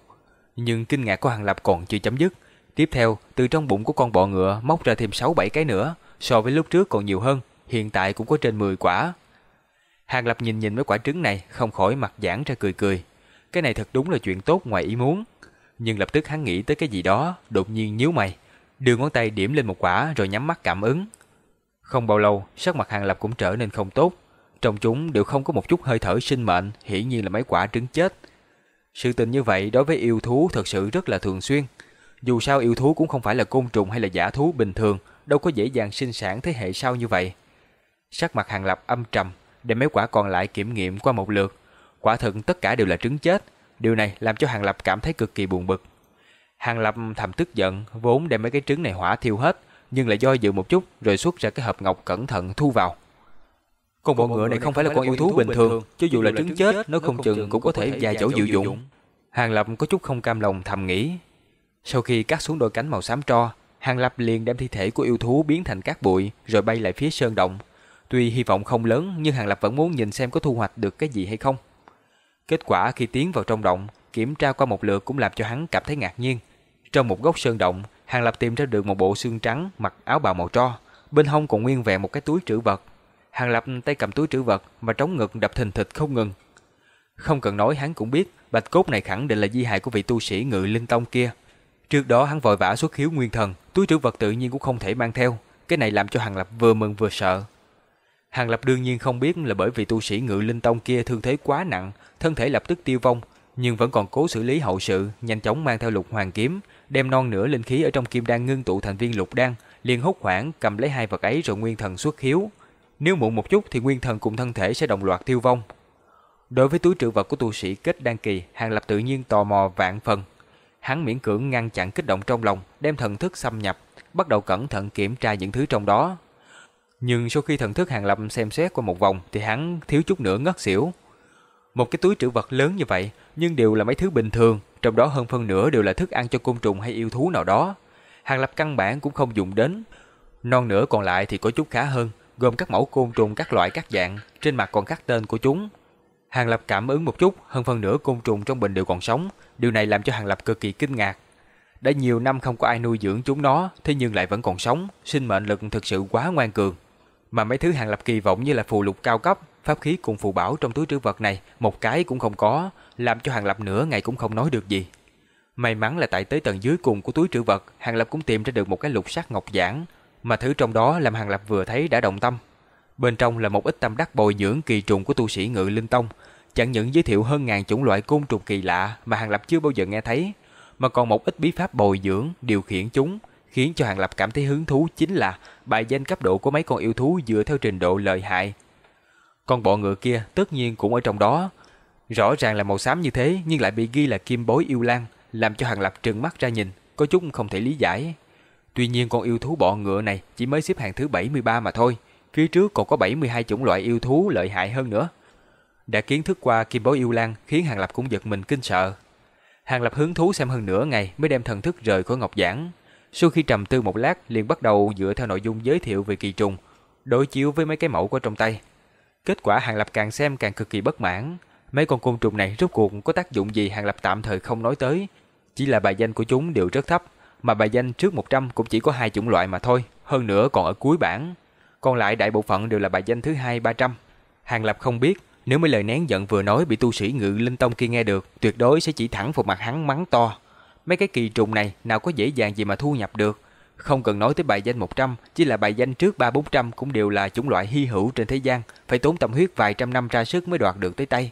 Nhưng kinh ngạc của Hàng Lập còn chưa chấm dứt. Tiếp theo, từ trong bụng của con bọ ngựa móc ra thêm 6-7 cái nữa, so với lúc trước còn nhiều hơn, hiện tại cũng có trên 10 quả. Hàng Lập nhìn nhìn mấy quả trứng này, không khỏi mặt giãn ra cười cười. Cái này thật đúng là chuyện tốt ngoài ý muốn. Nhưng lập tức hắn nghĩ tới cái gì đó, đột nhiên nhíu mày, đưa ngón tay điểm lên một quả rồi nhắm mắt cảm ứng. Không bao lâu, sắc mặt Hàng Lập cũng trở nên không tốt. Trong chúng đều không có một chút hơi thở sinh mệnh, hiển nhiên là mấy quả trứng chết. Sự tình như vậy đối với yêu thú thật sự rất là thường xuyên. Dù sao yêu thú cũng không phải là côn trùng hay là giả thú bình thường, đâu có dễ dàng sinh sản thế hệ sau như vậy. Sắc mặt Hàng Lập âm trầm, đem mấy quả còn lại kiểm nghiệm qua một lượt. Quả thực tất cả đều là trứng chết. Điều này làm cho Hàng Lập cảm thấy cực kỳ buồn bực. Hàng Lập thầm tức giận, vốn đem mấy cái trứng này hỏa thiêu hết, nhưng lại do dự một chút rồi xuất ra cái hộp ngọc cẩn thận thu vào. Con bọ ngựa này không phải là con yêu thú bình thường, cho dù là trứng chết, nó không chừng cũng có thể vài chỗ dự dụng. Hàng Lập có chút không cam lòng thầm nghĩ. Sau khi cắt xuống đôi cánh màu xám tro, Hàng Lập liền đem thi thể của yêu thú biến thành cát bụi rồi bay lại phía sơn động. Tuy hy vọng không lớn nhưng Hàng Lập vẫn muốn nhìn xem có thu hoạch được cái gì hay không. Kết quả khi tiến vào trong động, kiểm tra qua một lượt cũng làm cho hắn cảm thấy ngạc nhiên. Trong một góc sơn động, Hàng Lập tìm ra được một bộ xương trắng mặc áo bào màu tro, bên hông còn nguyên vẹn một cái túi trữ vật. Hàng Lập tay cầm túi trữ vật mà trống ngực đập thình thịch không ngừng. Không cần nói hắn cũng biết, bạch cốt này khẳng định là di hài của vị tu sĩ ngự linh tông kia. Trước đó hắn vội vã xuất khiếu nguyên thần, túi trữ vật tự nhiên cũng không thể mang theo. Cái này làm cho Hàng Lập vừa mừng vừa sợ. Hàng Lập đương nhiên không biết là bởi vì tu sĩ ngự linh tông kia thương thế quá nặng, thân thể lập tức tiêu vong, nhưng vẫn còn cố xử lý hậu sự, nhanh chóng mang theo lục hoàng kiếm, đem non nửa linh khí ở trong kim đan ngưng tụ thành viên lục đan, liền hốt hoảng cầm lấy hai vật ấy rồi nguyên thần xuất khiếu. Nếu muộn một chút thì nguyên thần cùng thân thể sẽ đồng loạt tiêu vong. Đối với túi trữ vật của tu sĩ kết đan kỳ, Hàng Lập tự nhiên tò mò vạn phần. Hắn miễn cưỡng ngăn chặn kích động trong lòng, đem thần thức xâm nhập, bắt đầu cẩn thận kiểm tra những thứ trong đó. Nhưng sau khi thần thức Hàng Lập xem xét qua một vòng thì hắn thiếu chút nữa ngất xỉu. Một cái túi trữ vật lớn như vậy, nhưng đều là mấy thứ bình thường, trong đó hơn phân nửa đều là thức ăn cho côn trùng hay yêu thú nào đó. Hàng Lập căn bản cũng không dùng đến. Non nửa còn lại thì có chút khá hơn, gồm các mẫu côn trùng các loại các dạng, trên mặt còn các tên của chúng. Hàng Lập cảm ứng một chút, hơn phân nửa côn trùng trong bình đều còn sống, điều này làm cho Hàng Lập cực kỳ kinh ngạc. Đã nhiều năm không có ai nuôi dưỡng chúng nó, thế nhưng lại vẫn còn sống, sinh mệnh lực thực sự quá ngoan cường. Mà mấy thứ Hàng Lập kỳ vọng như là phù lục cao cấp, pháp khí cùng phù bảo trong túi trữ vật này, một cái cũng không có, làm cho Hàng Lập nửa ngày cũng không nói được gì. May mắn là tại tới tầng dưới cùng của túi trữ vật, Hàng Lập cũng tìm ra được một cái lục sắc ngọc giản, mà thứ trong đó làm Hàng Lập vừa thấy đã động tâm. Bên trong là một ít tâm đắc bồi dưỡng kỳ trùng của tu sĩ Ngự Linh Tông, chẳng những giới thiệu hơn ngàn chủng loại côn trùng kỳ lạ mà Hàng Lập chưa bao giờ nghe thấy, mà còn một ít bí pháp bồi dưỡng, điều khiển chúng, khiến cho Hàng Lập cảm thấy hứng thú chính là bài danh cấp độ của mấy con yêu thú dựa theo trình độ lợi hại. Con bọ ngựa kia tất nhiên cũng ở trong đó. Rõ ràng là màu xám như thế nhưng lại bị ghi là kim bối yêu lan, làm cho Hàng Lập trừng mắt ra nhìn, có chút không thể lý giải. Tuy nhiên con yêu thú bọ ngựa này chỉ mới xếp hạng thứ 73 mà thôi, phía trước còn có 72 chủng loại yêu thú lợi hại hơn nữa. Đã kiến thức qua kim bối yêu lan khiến Hàng Lập cũng giật mình kinh sợ. Hàng Lập hứng thú xem hơn nửa ngày mới đem thần thức rời khỏi ngọc giảng. Sau khi trầm tư một lát liền bắt đầu dựa theo nội dung giới thiệu về kỳ trùng, đối chiếu với mấy cái mẫu có trong tay. Kết quả Hàng Lập càng xem càng cực kỳ bất mãn. Mấy con côn trùng này rốt cuộc có tác dụng gì Hàng Lập tạm thời không nói tới. Chỉ là bài danh của chúng đều rất thấp, mà bài danh trước 100 cũng chỉ có hai chủng loại mà thôi, hơn nữa còn ở cuối bảng. Còn lại đại bộ phận đều là bài danh thứ hai 300. Hàng Lập không biết, nếu mấy lời nén giận vừa nói bị tu sĩ ngự linh tông kia nghe được, tuyệt đối sẽ chỉ thẳng vào mặt hắn mắng to. Mấy cái kỳ trùng này nào có dễ dàng gì mà thu nhập được. Không cần nói tới bài danh 100, chỉ là bài danh trước 3-400 cũng đều là chủng loại hy hữu trên thế gian, phải tốn tâm huyết vài trăm năm ra sức mới đoạt được tới tay.